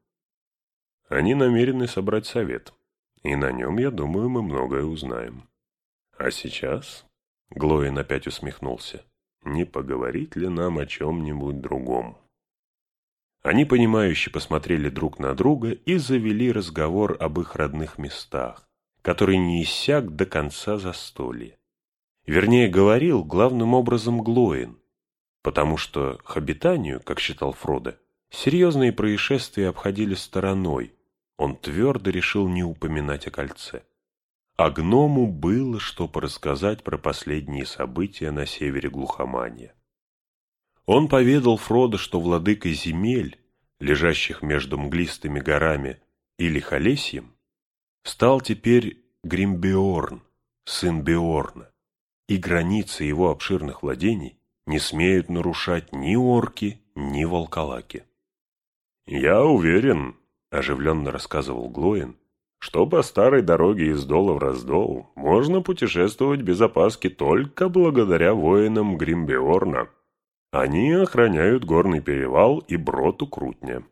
«Они намерены собрать совет, и на нем, я думаю, мы многое узнаем. А сейчас...» — Глоин опять усмехнулся. «Не поговорить ли нам о чем-нибудь другом?» Они, понимающе посмотрели друг на друга и завели разговор об их родных местах, который не иссяк до конца застолья. Вернее, говорил главным образом Глоин, потому что Хобитанию, как считал Фродо, серьезные происшествия обходили стороной, он твердо решил не упоминать о кольце. А гному было что порассказать про последние события на севере глухомания. Он поведал Фродо, что владыкой земель, лежащих между мглистыми горами или Холесьем, стал теперь Гримбеорн, сын Беорна и границы его обширных владений не смеют нарушать ни орки, ни волколаки. «Я уверен», — оживленно рассказывал Глоин, «что по старой дороге из Дола в Раздол можно путешествовать без опаски только благодаря воинам Гримбеорна. Они охраняют горный перевал и брод у Крутня.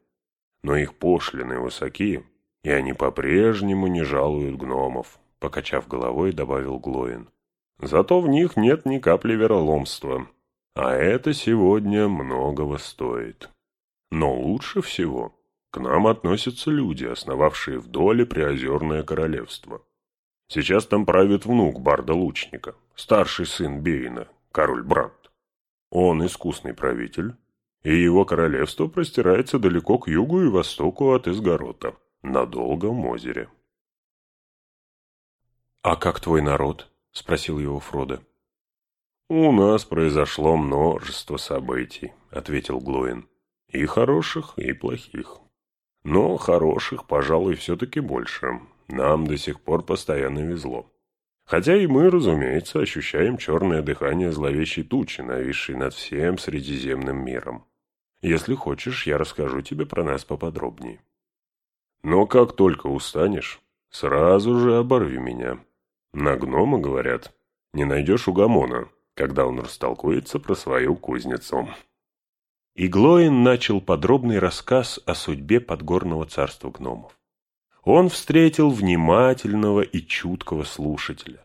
но их пошлины высоки, и они по-прежнему не жалуют гномов», — покачав головой, добавил Глоин. «Зато в них нет ни капли вероломства, а это сегодня многого стоит. Но лучше всего к нам относятся люди, основавшие в доле Приозерное королевство. Сейчас там правит внук Барда-лучника, старший сын Бейна, король Бранд. Он искусный правитель, и его королевство простирается далеко к югу и востоку от Изгорота, на Долгом озере. «А как твой народ?» — спросил его Фродо. «У нас произошло множество событий», — ответил Глоин. «И хороших, и плохих. Но хороших, пожалуй, все-таки больше. Нам до сих пор постоянно везло. Хотя и мы, разумеется, ощущаем черное дыхание зловещей тучи, нависшей над всем Средиземным миром. Если хочешь, я расскажу тебе про нас поподробнее. Но как только устанешь, сразу же оборви меня. На гнома, говорят, не найдешь угомона, когда он растолкуется про свою кузницу. И Глоин начал подробный рассказ о судьбе подгорного царства гномов. Он встретил внимательного и чуткого слушателя.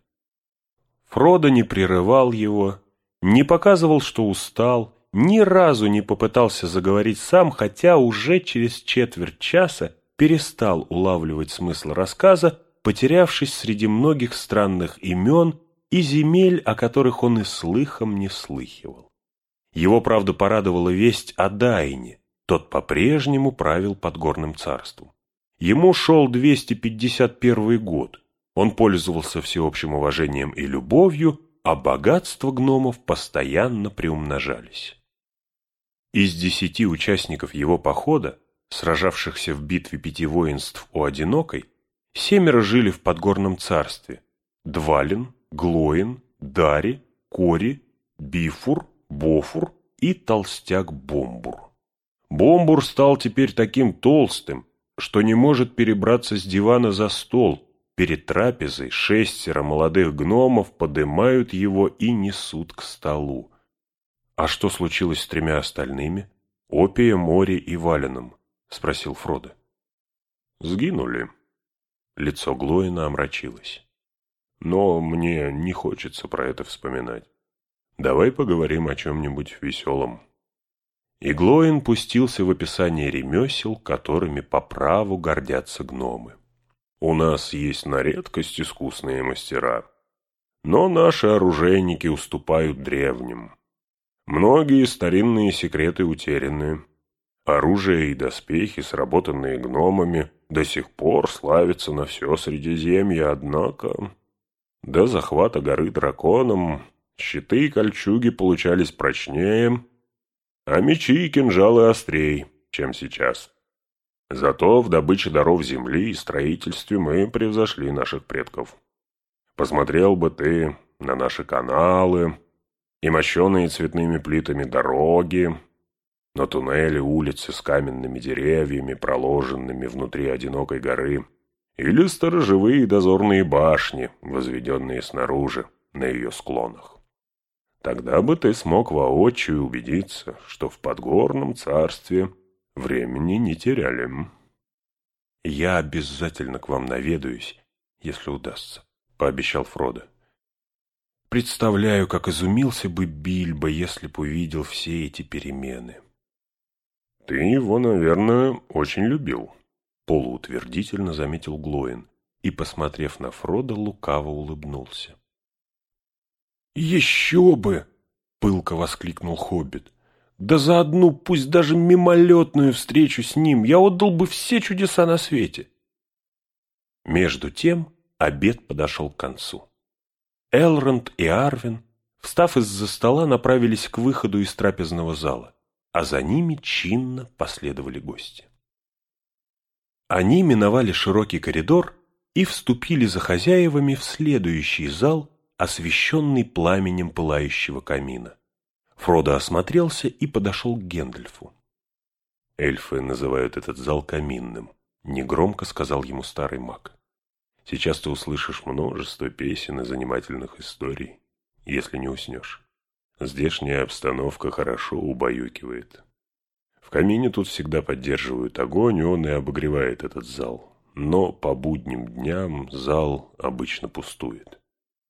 Фродо не прерывал его, не показывал, что устал, ни разу не попытался заговорить сам, хотя уже через четверть часа перестал улавливать смысл рассказа, потерявшись среди многих странных имен и земель, о которых он и слыхом не слыхивал. Его, правда, порадовала весть о Дайне, тот по-прежнему правил подгорным царством. Ему шел 251 год, он пользовался всеобщим уважением и любовью, а богатства гномов постоянно приумножались. Из десяти участников его похода, сражавшихся в битве пяти воинств у Одинокой, семеро жили в Подгорном царстве – Двалин, Глоин, Дари, Кори, Бифур, Бофур и толстяк Бомбур. Бомбур стал теперь таким толстым, что не может перебраться с дивана за стол. Перед трапезой шестеро молодых гномов подымают его и несут к столу. «А что случилось с тремя остальными? Опия, Мори и Валеном?» — спросил Фродо. «Сгинули». Лицо Глоина омрачилось. «Но мне не хочется про это вспоминать. Давай поговорим о чем-нибудь веселом». И Глоин пустился в описание ремесел, которыми по праву гордятся гномы. «У нас есть на редкость искусные мастера, но наши оружейники уступают древним». Многие старинные секреты утеряны. Оружие и доспехи, сработанные гномами, до сих пор славятся на все Средиземье, однако... До захвата горы драконом щиты и кольчуги получались прочнее, а мечи и кинжалы острей, чем сейчас. Зато в добыче даров земли и строительстве мы превзошли наших предков. Посмотрел бы ты на наши каналы, и мощеные цветными плитами дороги, на туннели, улицы с каменными деревьями, проложенными внутри одинокой горы, или сторожевые дозорные башни, возведенные снаружи, на ее склонах. Тогда бы ты смог воочию убедиться, что в подгорном царстве времени не теряли. «Я обязательно к вам наведаюсь, если удастся», — пообещал Фродо. Представляю, как изумился бы Бильбо, если бы увидел все эти перемены. «Ты его, наверное, очень любил», — полуутвердительно заметил Глоин и, посмотрев на Фрода, лукаво улыбнулся. «Еще бы!» — пылко воскликнул Хоббит. «Да за одну, пусть даже мимолетную встречу с ним, я отдал бы все чудеса на свете!» Между тем обед подошел к концу. Элронд и Арвин, встав из-за стола, направились к выходу из трапезного зала, а за ними чинно последовали гости. Они миновали широкий коридор и вступили за хозяевами в следующий зал, освещенный пламенем пылающего камина. Фродо осмотрелся и подошел к Гендальфу. «Эльфы называют этот зал каминным», — негромко сказал ему старый маг. Сейчас ты услышишь множество песен и занимательных историй, если не уснешь. Здешняя обстановка хорошо убаюкивает. В камине тут всегда поддерживают огонь, он и обогревает этот зал. Но по будним дням зал обычно пустует.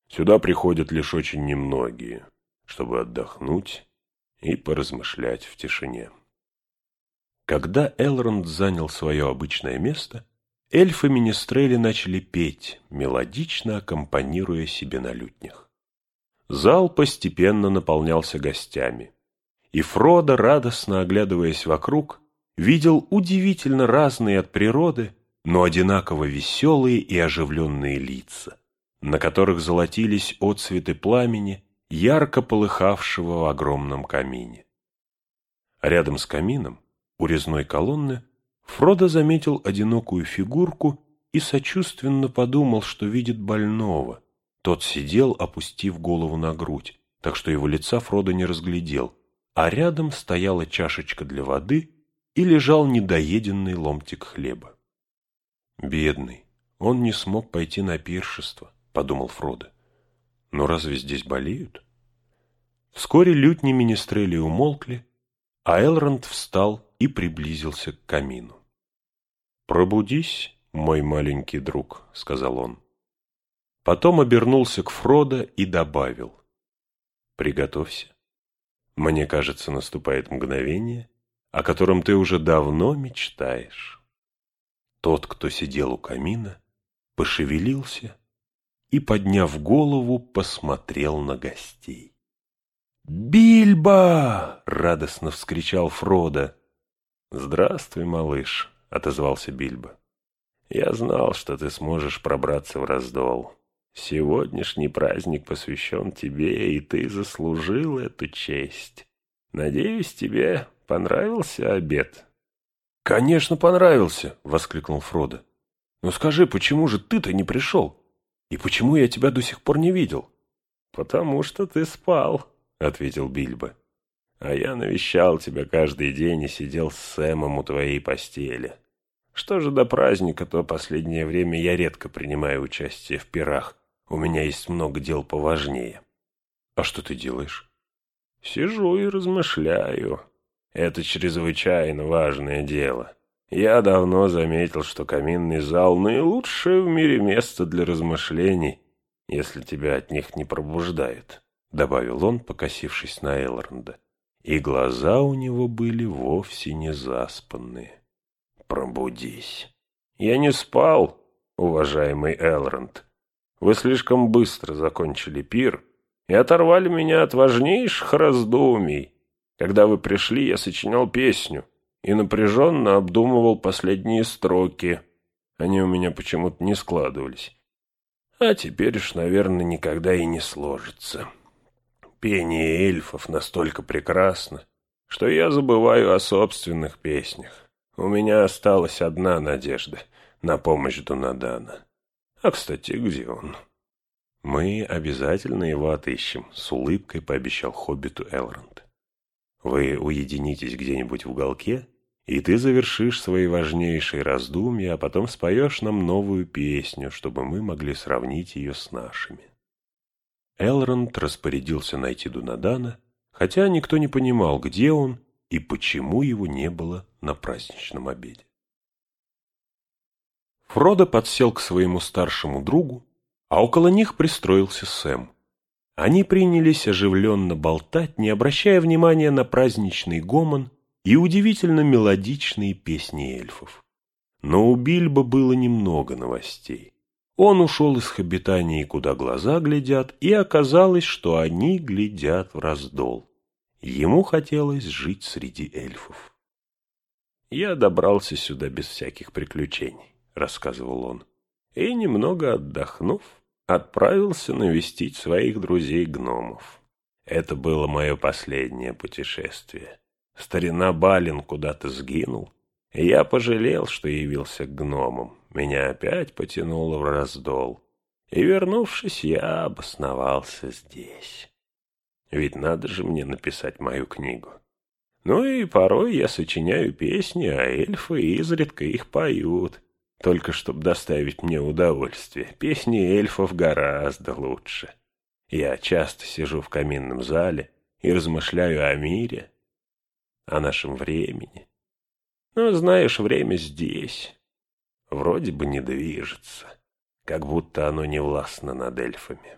Сюда приходят лишь очень немногие, чтобы отдохнуть и поразмышлять в тишине. Когда Элронд занял свое обычное место, эльфы Министрели начали петь, мелодично аккомпанируя себе на лютнях. Зал постепенно наполнялся гостями и Фродо, радостно оглядываясь вокруг, видел удивительно разные от природы, но одинаково веселые и оживленные лица, на которых золотились отцветы пламени, ярко полыхавшего в огромном камине. рядом с камином, у резной колонны, Фродо заметил одинокую фигурку и сочувственно подумал, что видит больного. Тот сидел, опустив голову на грудь, так что его лица Фродо не разглядел, а рядом стояла чашечка для воды и лежал недоеденный ломтик хлеба. «Бедный, он не смог пойти на пиршество», — подумал Фродо. «Но разве здесь болеют?» Вскоре лютни министрели умолкли, а Элронд встал и приблизился к камину. «Пробудись, мой маленький друг», — сказал он. Потом обернулся к Фродо и добавил. «Приготовься. Мне кажется, наступает мгновение, о котором ты уже давно мечтаешь. Тот, кто сидел у камина, пошевелился и, подняв голову, посмотрел на гостей. «Бильбо!» — радостно вскричал Фродо. «Здравствуй, малыш», — отозвался Бильбо. «Я знал, что ты сможешь пробраться в раздол. Сегодняшний праздник посвящен тебе, и ты заслужил эту честь. Надеюсь, тебе понравился обед?» «Конечно, понравился!» — воскликнул Фродо. «Но скажи, почему же ты-то не пришел? И почему я тебя до сих пор не видел?» «Потому что ты спал», — ответил Бильбо. «А я навещал тебя каждый день и сидел с Сэмом у твоей постели. Что же до праздника, то последнее время я редко принимаю участие в пирах. У меня есть много дел поважнее. А что ты делаешь? Сижу и размышляю. Это чрезвычайно важное дело. Я давно заметил, что каминный зал — наилучшее в мире место для размышлений, если тебя от них не пробуждают, — добавил он, покосившись на Элронда. И глаза у него были вовсе не заспанные. «Пробудись». «Я не спал, уважаемый Элронд. Вы слишком быстро закончили пир и оторвали меня от важнейших раздумий. Когда вы пришли, я сочинял песню и напряженно обдумывал последние строки. Они у меня почему-то не складывались. А теперь уж, наверное, никогда и не сложится. Пение эльфов настолько прекрасно, что я забываю о собственных песнях. У меня осталась одна надежда на помощь Дунадана. А, кстати, где он? Мы обязательно его отыщем, с улыбкой пообещал хоббиту Элронд. Вы уединитесь где-нибудь в уголке, и ты завершишь свои важнейшие раздумья, а потом споешь нам новую песню, чтобы мы могли сравнить ее с нашими. Элронд распорядился найти Дунадана, хотя никто не понимал, где он и почему его не было на праздничном обеде. Фродо подсел к своему старшему другу, а около них пристроился Сэм. Они принялись оживленно болтать, не обращая внимания на праздничный гомон и удивительно мелодичные песни эльфов. Но у Бильбо было немного новостей. Он ушел из Хобитании, куда глаза глядят, и оказалось, что они глядят в раздол. Ему хотелось жить среди эльфов. Я добрался сюда без всяких приключений рассказывал он, и, немного отдохнув, отправился навестить своих друзей-гномов. Это было мое последнее путешествие. Старина Балин куда-то сгинул, и я пожалел, что явился к гномам. Меня опять потянуло в раздол. И, вернувшись, я обосновался здесь. Ведь надо же мне написать мою книгу. Ну и порой я сочиняю песни, а эльфы изредка их поют только чтобы доставить мне удовольствие. Песни эльфов гораздо лучше. Я часто сижу в каминном зале и размышляю о мире. о нашем времени. Но, знаешь, время здесь. Вроде бы не движется, как будто оно не властно над эльфами.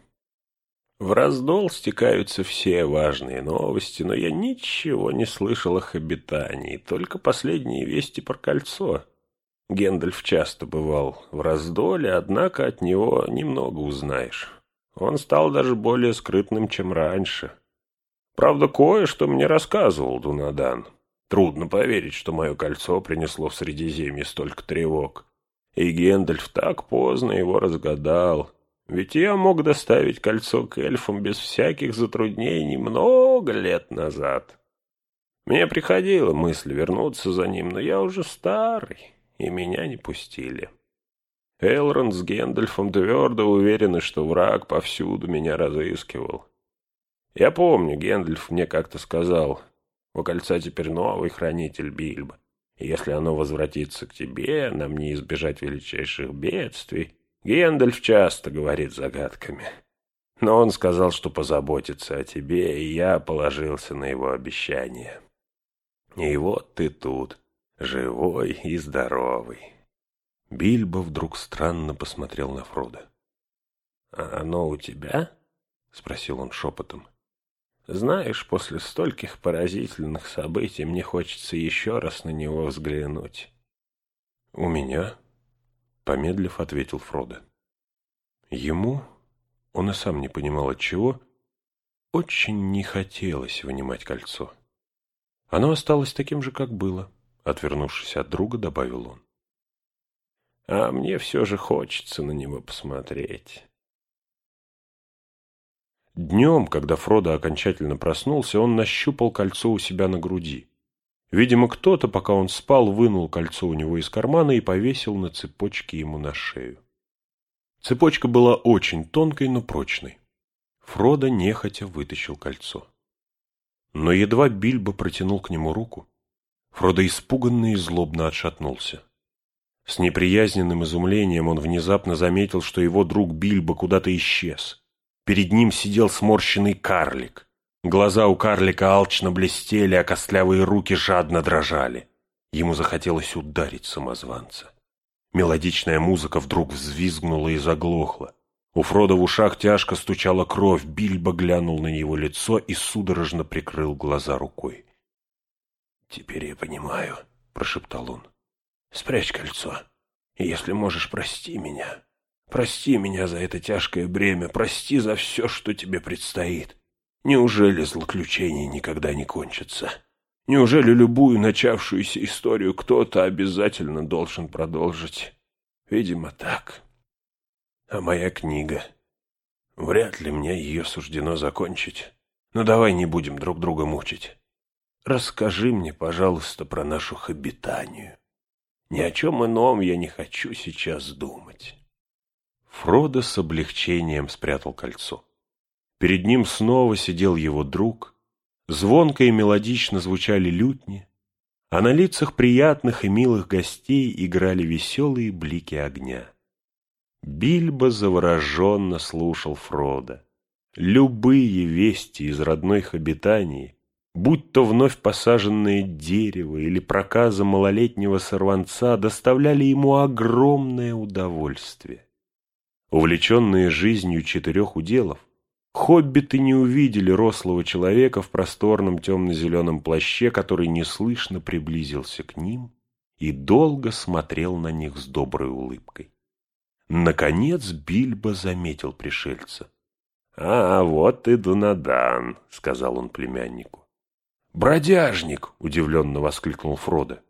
В раздол стекаются все важные новости, но я ничего не слышал их обитании, только последние вести про кольцо. Гендальф часто бывал в раздоле, однако от него немного узнаешь. Он стал даже более скрытным, чем раньше. Правда, кое-что мне рассказывал Дунадан. Трудно поверить, что мое кольцо принесло в Средиземье столько тревог. И Гендальф так поздно его разгадал. Ведь я мог доставить кольцо к эльфам без всяких затруднений много лет назад. Мне приходила мысль вернуться за ним, но я уже старый, и меня не пустили. Элронд с Гендальфом твердо уверены, что враг повсюду меня разыскивал. Я помню, Гендальф мне как-то сказал, у кольца теперь новый хранитель Бильбо, и если оно возвратится к тебе, нам не избежать величайших бедствий, Гендальф часто говорит загадками. Но он сказал, что позаботится о тебе, и я положился на его обещание. И вот ты тут, живой и здоровый. Бильбо вдруг странно посмотрел на Фрода. «А оно у тебя?» — спросил он шепотом. «Знаешь, после стольких поразительных событий мне хочется еще раз на него взглянуть». «У меня?» Помедлив, ответил Фродо. Ему, он и сам не понимал от чего, очень не хотелось вынимать кольцо. Оно осталось таким же, как было, отвернувшись от друга, добавил он. А мне все же хочется на него посмотреть. Днем, когда Фродо окончательно проснулся, он нащупал кольцо у себя на груди. Видимо, кто-то, пока он спал, вынул кольцо у него из кармана и повесил на цепочке ему на шею. Цепочка была очень тонкой, но прочной. Фродо нехотя вытащил кольцо. Но едва Бильбо протянул к нему руку, Фродо испуганно и злобно отшатнулся. С неприязненным изумлением он внезапно заметил, что его друг Бильбо куда-то исчез. Перед ним сидел сморщенный карлик. Глаза у карлика алчно блестели, а костлявые руки жадно дрожали. Ему захотелось ударить самозванца. Мелодичная музыка вдруг взвизгнула и заглохла. У Фрода в ушах тяжко стучала кровь, Бильбо глянул на него лицо и судорожно прикрыл глаза рукой. «Теперь я понимаю», — прошептал он. «Спрячь кольцо, и если можешь, прости меня. Прости меня за это тяжкое бремя, прости за все, что тебе предстоит. Неужели злоключения никогда не кончатся? Неужели любую начавшуюся историю кто-то обязательно должен продолжить? Видимо, так. А моя книга? Вряд ли мне ее суждено закончить. Но давай не будем друг друга мучить. Расскажи мне, пожалуйста, про нашу хобитанию. Ни о чем ином я не хочу сейчас думать. Фродо с облегчением спрятал кольцо. Перед ним снова сидел его друг, звонко и мелодично звучали лютни, а на лицах приятных и милых гостей играли веселые блики огня. Бильбо завороженно слушал Фрода. Любые вести из родных обитаний, будь то вновь посаженное дерево или проказа малолетнего сорванца, доставляли ему огромное удовольствие. Увлеченные жизнью четырех уделов, Хоббиты не увидели рослого человека в просторном темно-зеленом плаще, который неслышно приблизился к ним и долго смотрел на них с доброй улыбкой. Наконец Бильбо заметил пришельца. «А, вот и Дунадан», — сказал он племяннику. «Бродяжник!» — удивленно воскликнул Фродо.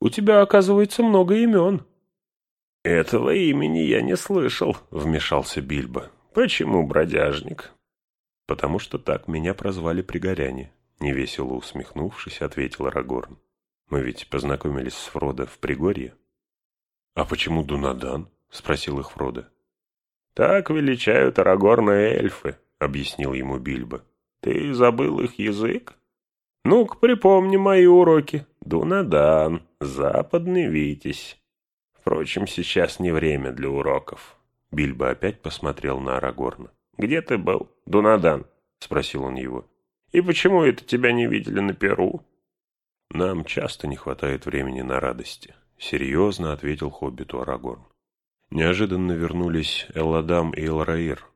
«У тебя, оказывается, много имен». «Этого имени я не слышал», — вмешался Бильбо. «Почему бродяжник?» «Потому что так меня прозвали пригоряне», — невесело усмехнувшись, ответил Арагорн. «Мы ведь познакомились с Фродо в Пригорье». «А почему Дунадан?» — спросил их Фродо. «Так величают Арагорна эльфы», — объяснил ему Бильбо. «Ты забыл их язык? Ну-ка, припомни мои уроки. Дунадан, западный Витязь. Впрочем, сейчас не время для уроков. Бильбо опять посмотрел на Арагорна. «Где ты был, Дунадан?» — спросил он его. «И почему это тебя не видели на Перу?» «Нам часто не хватает времени на радости», — серьезно ответил хоббиту Арагорн. Неожиданно вернулись Элладам и Элраир.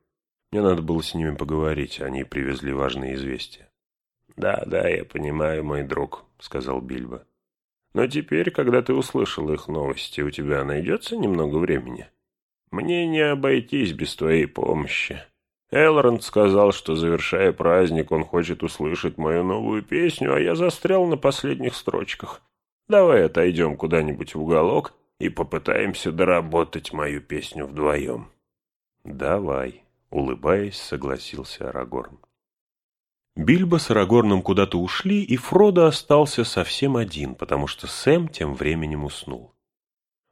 Мне надо было с ними поговорить, они привезли важные известия. «Да, да, я понимаю, мой друг», — сказал Бильбо. «Но теперь, когда ты услышал их новости, у тебя найдется немного времени? Мне не обойтись без твоей помощи. Элронд сказал, что, завершая праздник, он хочет услышать мою новую песню, а я застрял на последних строчках. Давай отойдем куда-нибудь в уголок и попытаемся доработать мою песню вдвоем. Давай, улыбаясь, согласился Арагорн. Бильбо с Арагорном куда-то ушли, и Фродо остался совсем один, потому что Сэм тем временем уснул.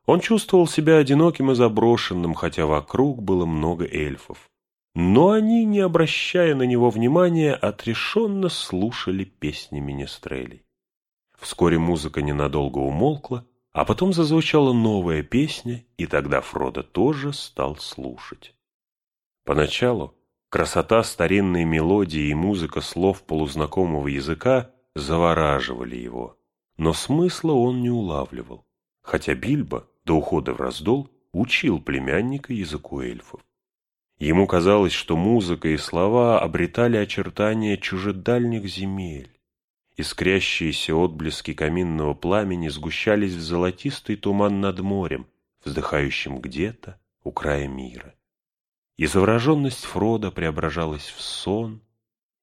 Он чувствовал себя одиноким и заброшенным, хотя вокруг было много эльфов. Но они, не обращая на него внимания, отрешенно слушали песни Министрелей. Вскоре музыка ненадолго умолкла, а потом зазвучала новая песня, и тогда Фродо тоже стал слушать. Поначалу красота старинной мелодии и музыка слов полузнакомого языка завораживали его, но смысла он не улавливал, хотя Бильбо до ухода в раздол учил племянника языку эльфов. Ему казалось, что музыка и слова обретали очертания чужедальних земель. Искрящиеся отблески каминного пламени сгущались в золотистый туман над морем, вздыхающим где-то у края мира. И завороженность Фрода преображалась в сон,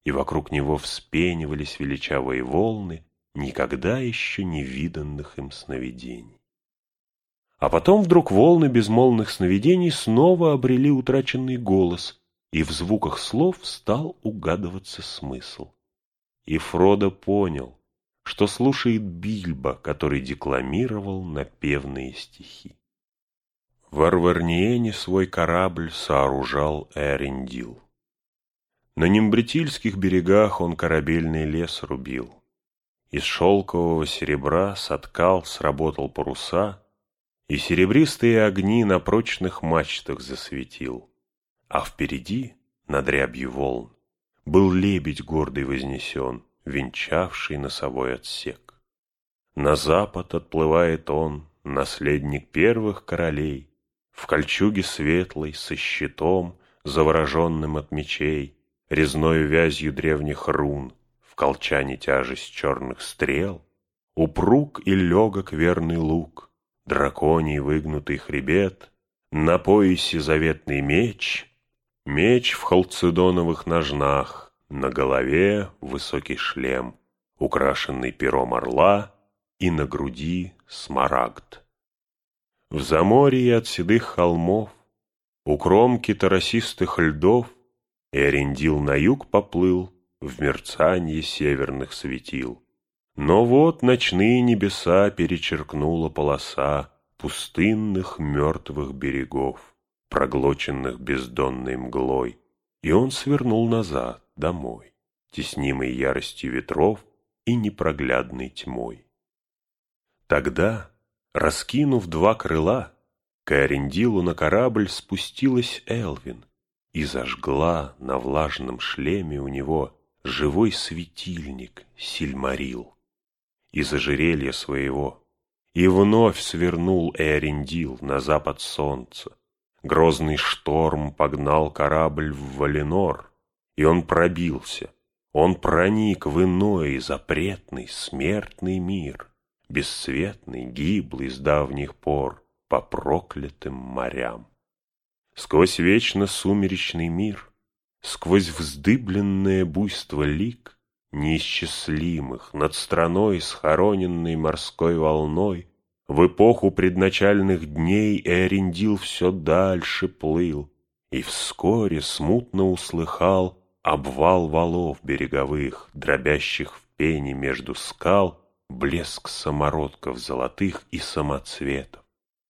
и вокруг него вспенивались величавые волны никогда еще не виданных им сновидений. А потом вдруг волны безмолвных сновидений снова обрели утраченный голос, и в звуках слов стал угадываться смысл. И Фродо понял, что слушает Бильбо, который декламировал напевные стихи. В Арварниене свой корабль сооружал Эриндил. На Нембретильских берегах он корабельный лес рубил. Из шелкового серебра соткал, сработал паруса — и серебристые огни на прочных мачтах засветил. А впереди, над рябью волн, был лебедь гордый вознесен, венчавший носовой отсек. На запад отплывает он, наследник первых королей, в кольчуге светлой, со щитом, завороженным от мечей, резною вязью древних рун, в колчане тяжесть черных стрел, упруг и легок верный лук, драконий выгнутый хребет, на поясе заветный меч, меч в халцедоновых ножнах, на голове высокий шлем, украшенный пером орла, и на груди смарагд. В заморье от седых холмов, у кромки торосистых льдов, Эрендил на юг поплыл в мерцанье северных светил. Но вот ночные небеса перечеркнула полоса пустынных мертвых берегов, проглоченных бездонной мглой, и он свернул назад, домой, теснимый яростью ветров и непроглядной тьмой. Тогда, раскинув два крыла, к Эрендилу на корабль спустилась Элвин и зажгла на влажном шлеме у него живой светильник Сильмарил из ожерелья своего. И вновь свернул Эриндил на запад солнца. Грозный шторм погнал корабль в Валенор, и он пробился. Он проник в иной, запретный, смертный мир, бесцветный, гиблый с давних пор по проклятым морям. Сквозь вечно сумеречный мир, сквозь вздыбленное буйство лик, неисчислимых, над страной, схороненной морской волной, в эпоху предначальных дней Эрендил все дальше плыл, и вскоре смутно услыхал обвал валов береговых, дробящих в пене между скал, блеск самородков золотых и самоцветов.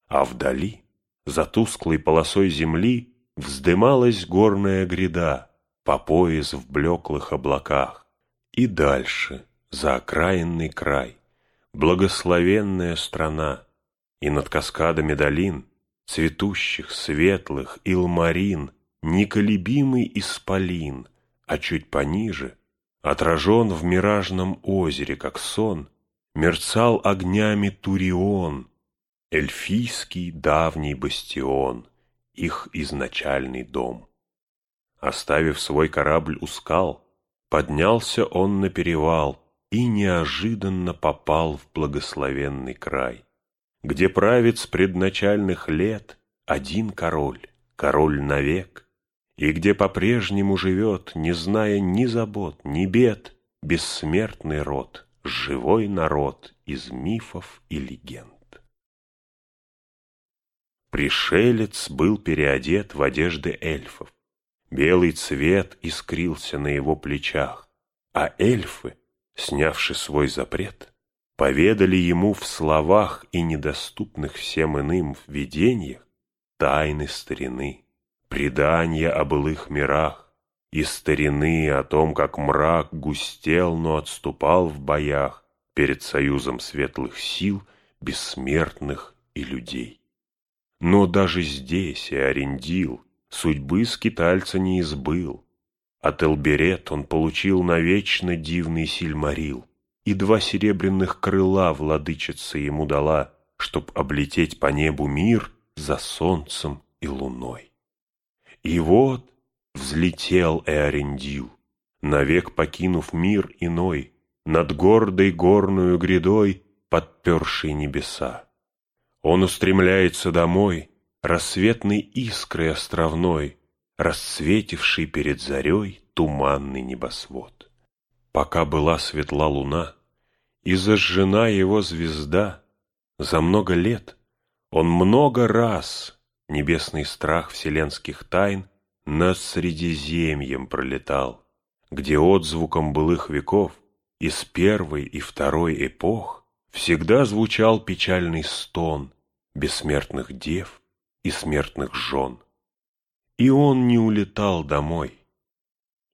А вдали, за тусклой полосой земли, вздымалась горная гряда, по пояс в блеклых облаках. И дальше, за окраинный край, благословенная страна, и над каскадами долин, цветущих, светлых, илмарин, неколебимый исполин, а чуть пониже, отражен в миражном озере, как сон, Мерцал огнями Турион, Эльфийский давний бастион, Их изначальный дом. Оставив свой корабль у скал, Поднялся он на перевал И неожиданно попал в благословенный край, Где правит с предначальных лет Один король, король навек, И где по-прежнему живет, Не зная ни забот, ни бед, Бессмертный род, живой народ Из мифов и легенд. Пришелец был переодет в одежды эльфов. Белый цвет искрился на его плечах, а эльфы, снявши свой запрет, поведали ему в словах и недоступных всем иным видениях тайны старины, предания о былых мирах и старины о том, как мрак густел, но отступал в боях перед союзом светлых сил, бессмертных и людей. Но даже здесь и Арендил судьбы скитальца не избыл. От Элберет он получил навечно дивный сильмарил, и два серебряных крыла владычица ему дала, чтоб облететь по небу мир за солнцем и луной. И вот взлетел Эарендил, навек покинув мир иной, над гордой горную грядой, подпершей небеса. Он устремляется домой, рассветной искрой островной, расцветивший перед зарей туманный небосвод. Пока была светла луна, и зажжена его звезда, за много лет он много раз, небесный страх вселенских тайн, над Средиземьем пролетал, где отзвуком былых веков из первой и второй эпох всегда звучал печальный стон, бессмертных дев и смертных жен. И он не улетал домой.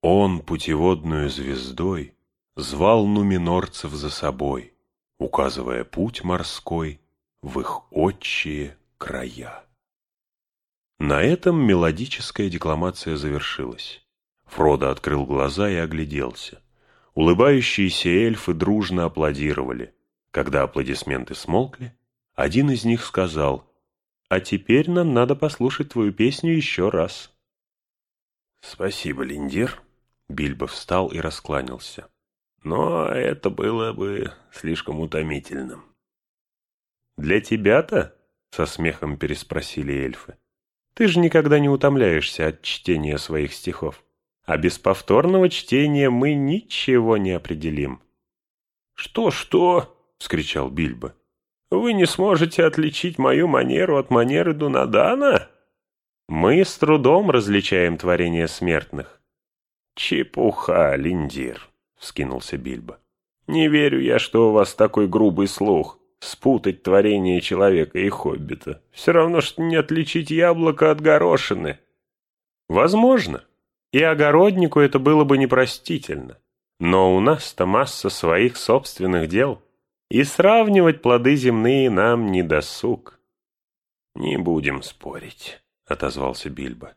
Он путеводную звездой звал нуминорцев за собой, указывая путь морской в их отчие края. На этом мелодическая декламация завершилась. Фродо открыл глаза и огляделся. Улыбающиеся эльфы дружно аплодировали. Когда аплодисменты смолкли, один из них сказал, «А теперь нам надо послушать твою песню еще раз». «Спасибо, Линдир». Бильбо встал и раскланялся. «Но это было бы слишком утомительным». «Для тебя-то?» — со смехом переспросили эльфы. «Ты же никогда не утомляешься от чтения своих стихов, а без повторного чтения мы ничего не определим». «Что-что?» — вскричал Бильбо. Вы не сможете отличить мою манеру от манеры Дунадана? Мы с трудом различаем творения смертных. Чепуха, Линдир, вскинулся Бильбо. Не верю я, что у вас такой грубый слух. Спутать творение человека и хоббита. Все равно, что не отличить яблоко от горошины. Возможно. И огороднику это было бы непростительно. Но у нас-то масса своих собственных дел и сравнивать плоды земные нам не досуг. «Не будем спорить», — отозвался Бильбо.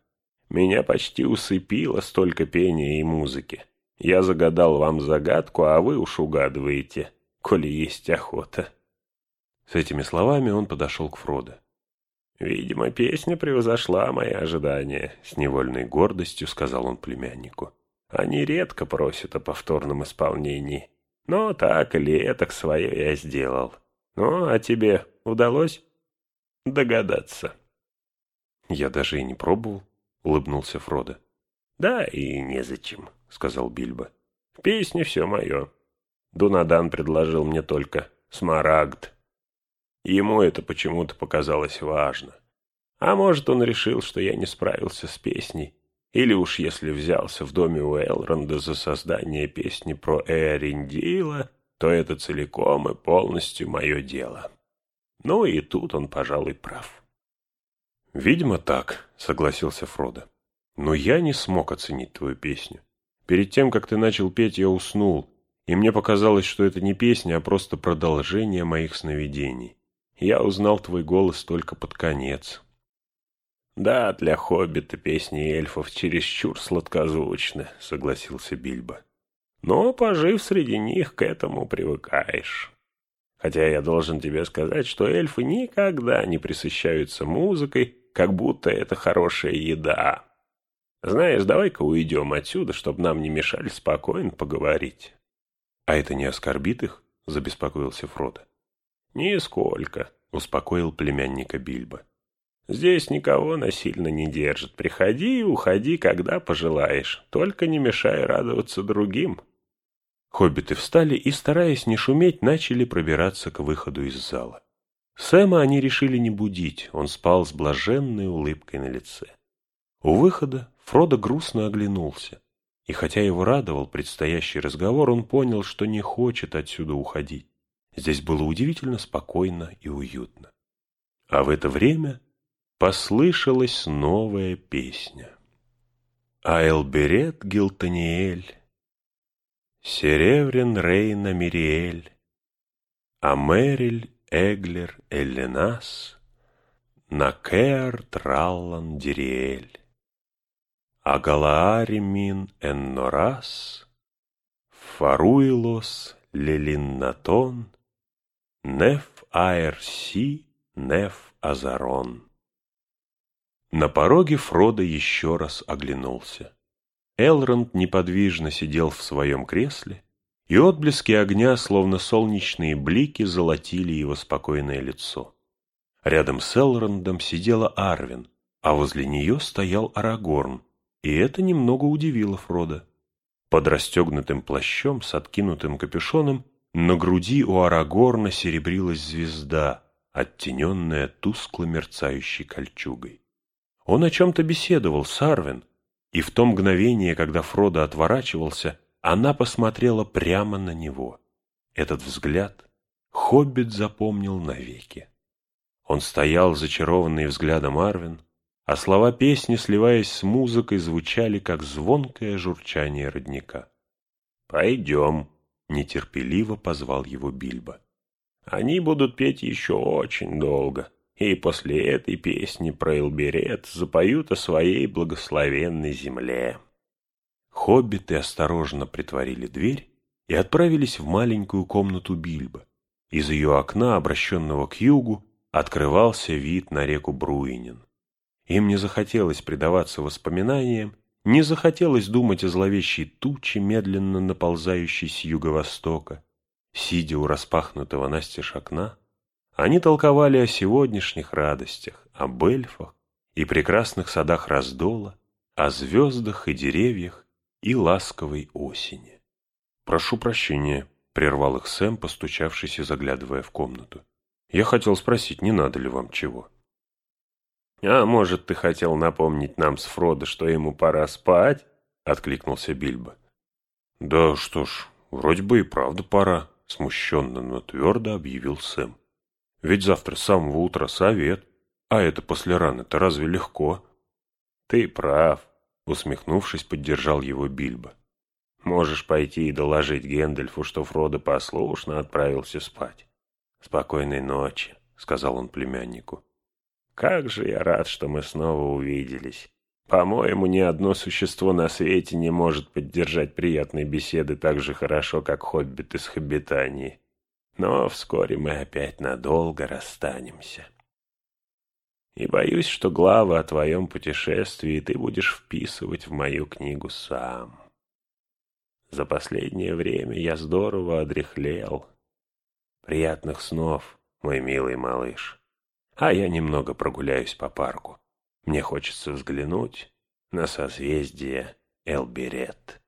«Меня почти усыпило столько пения и музыки. Я загадал вам загадку, а вы уж угадываете, коли есть охота». С этими словами он подошел к Фродо. «Видимо, песня превзошла мои ожидания», — с невольной гордостью сказал он племяннику. «Они редко просят о повторном исполнении. Но так или этак свое я сделал. Ну, а тебе удалось догадаться? Я даже и не пробовал, улыбнулся Фродо. Да и незачем, сказал Бильбо. В песне все мое. Дунадан предложил мне только смарагд. Ему это почему-то показалось важно. А может, он решил, что я не справился с песней или уж если взялся в доме у Элронда за создание песни про Эриндила, то это целиком и полностью мое дело. Ну и тут он, пожалуй, прав. «Видимо, так», — согласился Фродо. «Но я не смог оценить твою песню. Перед тем, как ты начал петь, я уснул, и мне показалось, что это не песня, а просто продолжение моих сновидений. Я узнал твой голос только под конец, «Да, для хоббита песни эльфов чересчур сладкозвучны», — согласился Бильбо. «Но, пожив среди них, к этому привыкаешь». Хотя я должен тебе сказать, что эльфы никогда не присыщаются музыкой, как будто это хорошая еда. Знаешь, давай-ка уйдем отсюда, чтобы нам не мешали спокойно поговорить. — А это не оскорбит их? — забеспокоился Фродо. — Нисколько, — успокоил племянника Бильбо. — Здесь никого насильно не держат. Приходи и уходи, когда пожелаешь. Только не мешай радоваться другим. Хоббиты встали и, стараясь не шуметь, начали пробираться к выходу из зала. Сэма они решили не будить, он спал с блаженной улыбкой на лице. У выхода Фродо грустно оглянулся, и хотя его радовал предстоящий разговор, он понял, что не хочет отсюда уходить. Здесь было удивительно спокойно и уютно. А в это время послышалась новая песня. «Айлберет Гилтаниэль, Сереврен Рейна Мириэль, Америль Эглер Элленас, Накеар Траллан Дириэль, Агалаари Мин Эннорас, Фаруилос Лелиннатон, Неф Аэрси, Неф Азарон. На пороге Фродо еще раз оглянулся. Элронд неподвижно сидел в своем кресле, и отблески огня, словно солнечные блики, золотили его спокойное лицо. Рядом с Элрондом сидела Арвин, а возле нее стоял Арагорн, и это немного удивило Фрода. Под расстегнутым плащом с откинутым капюшоном на груди у Арагорна серебрилась звезда, оттененная тускло мерцающей кольчугой. Он о чем-то беседовал с Арвин, и в то мгновение, когда Фродо отворачивался, она посмотрела прямо на него. Этот взгляд Хоббит запомнил навеки. Он стоял, зачарованный взглядом Арвин, а слова песни, сливаясь с музыкой, звучали, как звонкое журчание родника. «Пойдем», — нетерпеливо позвал его Бильбо. «Они будут петь еще очень долго, и после этой песни про Элберет запоют о своей благословенной земле». Хоббиты осторожно притворили дверь и отправились в маленькую комнату Бильбо. Из ее окна, обращенного к югу, открывался вид на реку Бруинин. Им не захотелось предаваться воспоминаниям, не захотелось думать о зловещей туче, медленно наползающей с юго-востока. Сидя у распахнутого настежь окна, они толковали о сегодняшних радостях, об эльфах и прекрасных садах раздола, о звездах и деревьях, и ласковой осени. «Прошу прощения», — прервал их Сэм, постучавшись и заглядывая в комнату. «Я хотел спросить, не надо ли вам чего?» «А может, ты хотел напомнить нам с Фродо, что ему пора спать?» — откликнулся Бильбо. «Да что ж, вроде бы и правда пора», — смущенно, но твердо объявил Сэм. «Ведь завтра с самого утра совет, а это после раны-то разве легко?» «Ты прав», Усмехнувшись, поддержал его Бильбо. «Можешь пойти и доложить Гэндальфу, что Фродо послушно отправился спать. Спокойной ночи», — сказал он племяннику. «Как же я рад, что мы снова увиделись. По-моему, ни одно существо на свете не может поддержать приятные беседы так же хорошо, как хоббит из Хоббитании. Но вскоре мы опять надолго расстанемся» и боюсь, что главы о твоем путешествии ты будешь вписывать в мою книгу сам. За последнее время я здорово одряхлел. Приятных снов, мой милый малыш. А я немного прогуляюсь по парку. Мне хочется взглянуть на созвездие Элберет.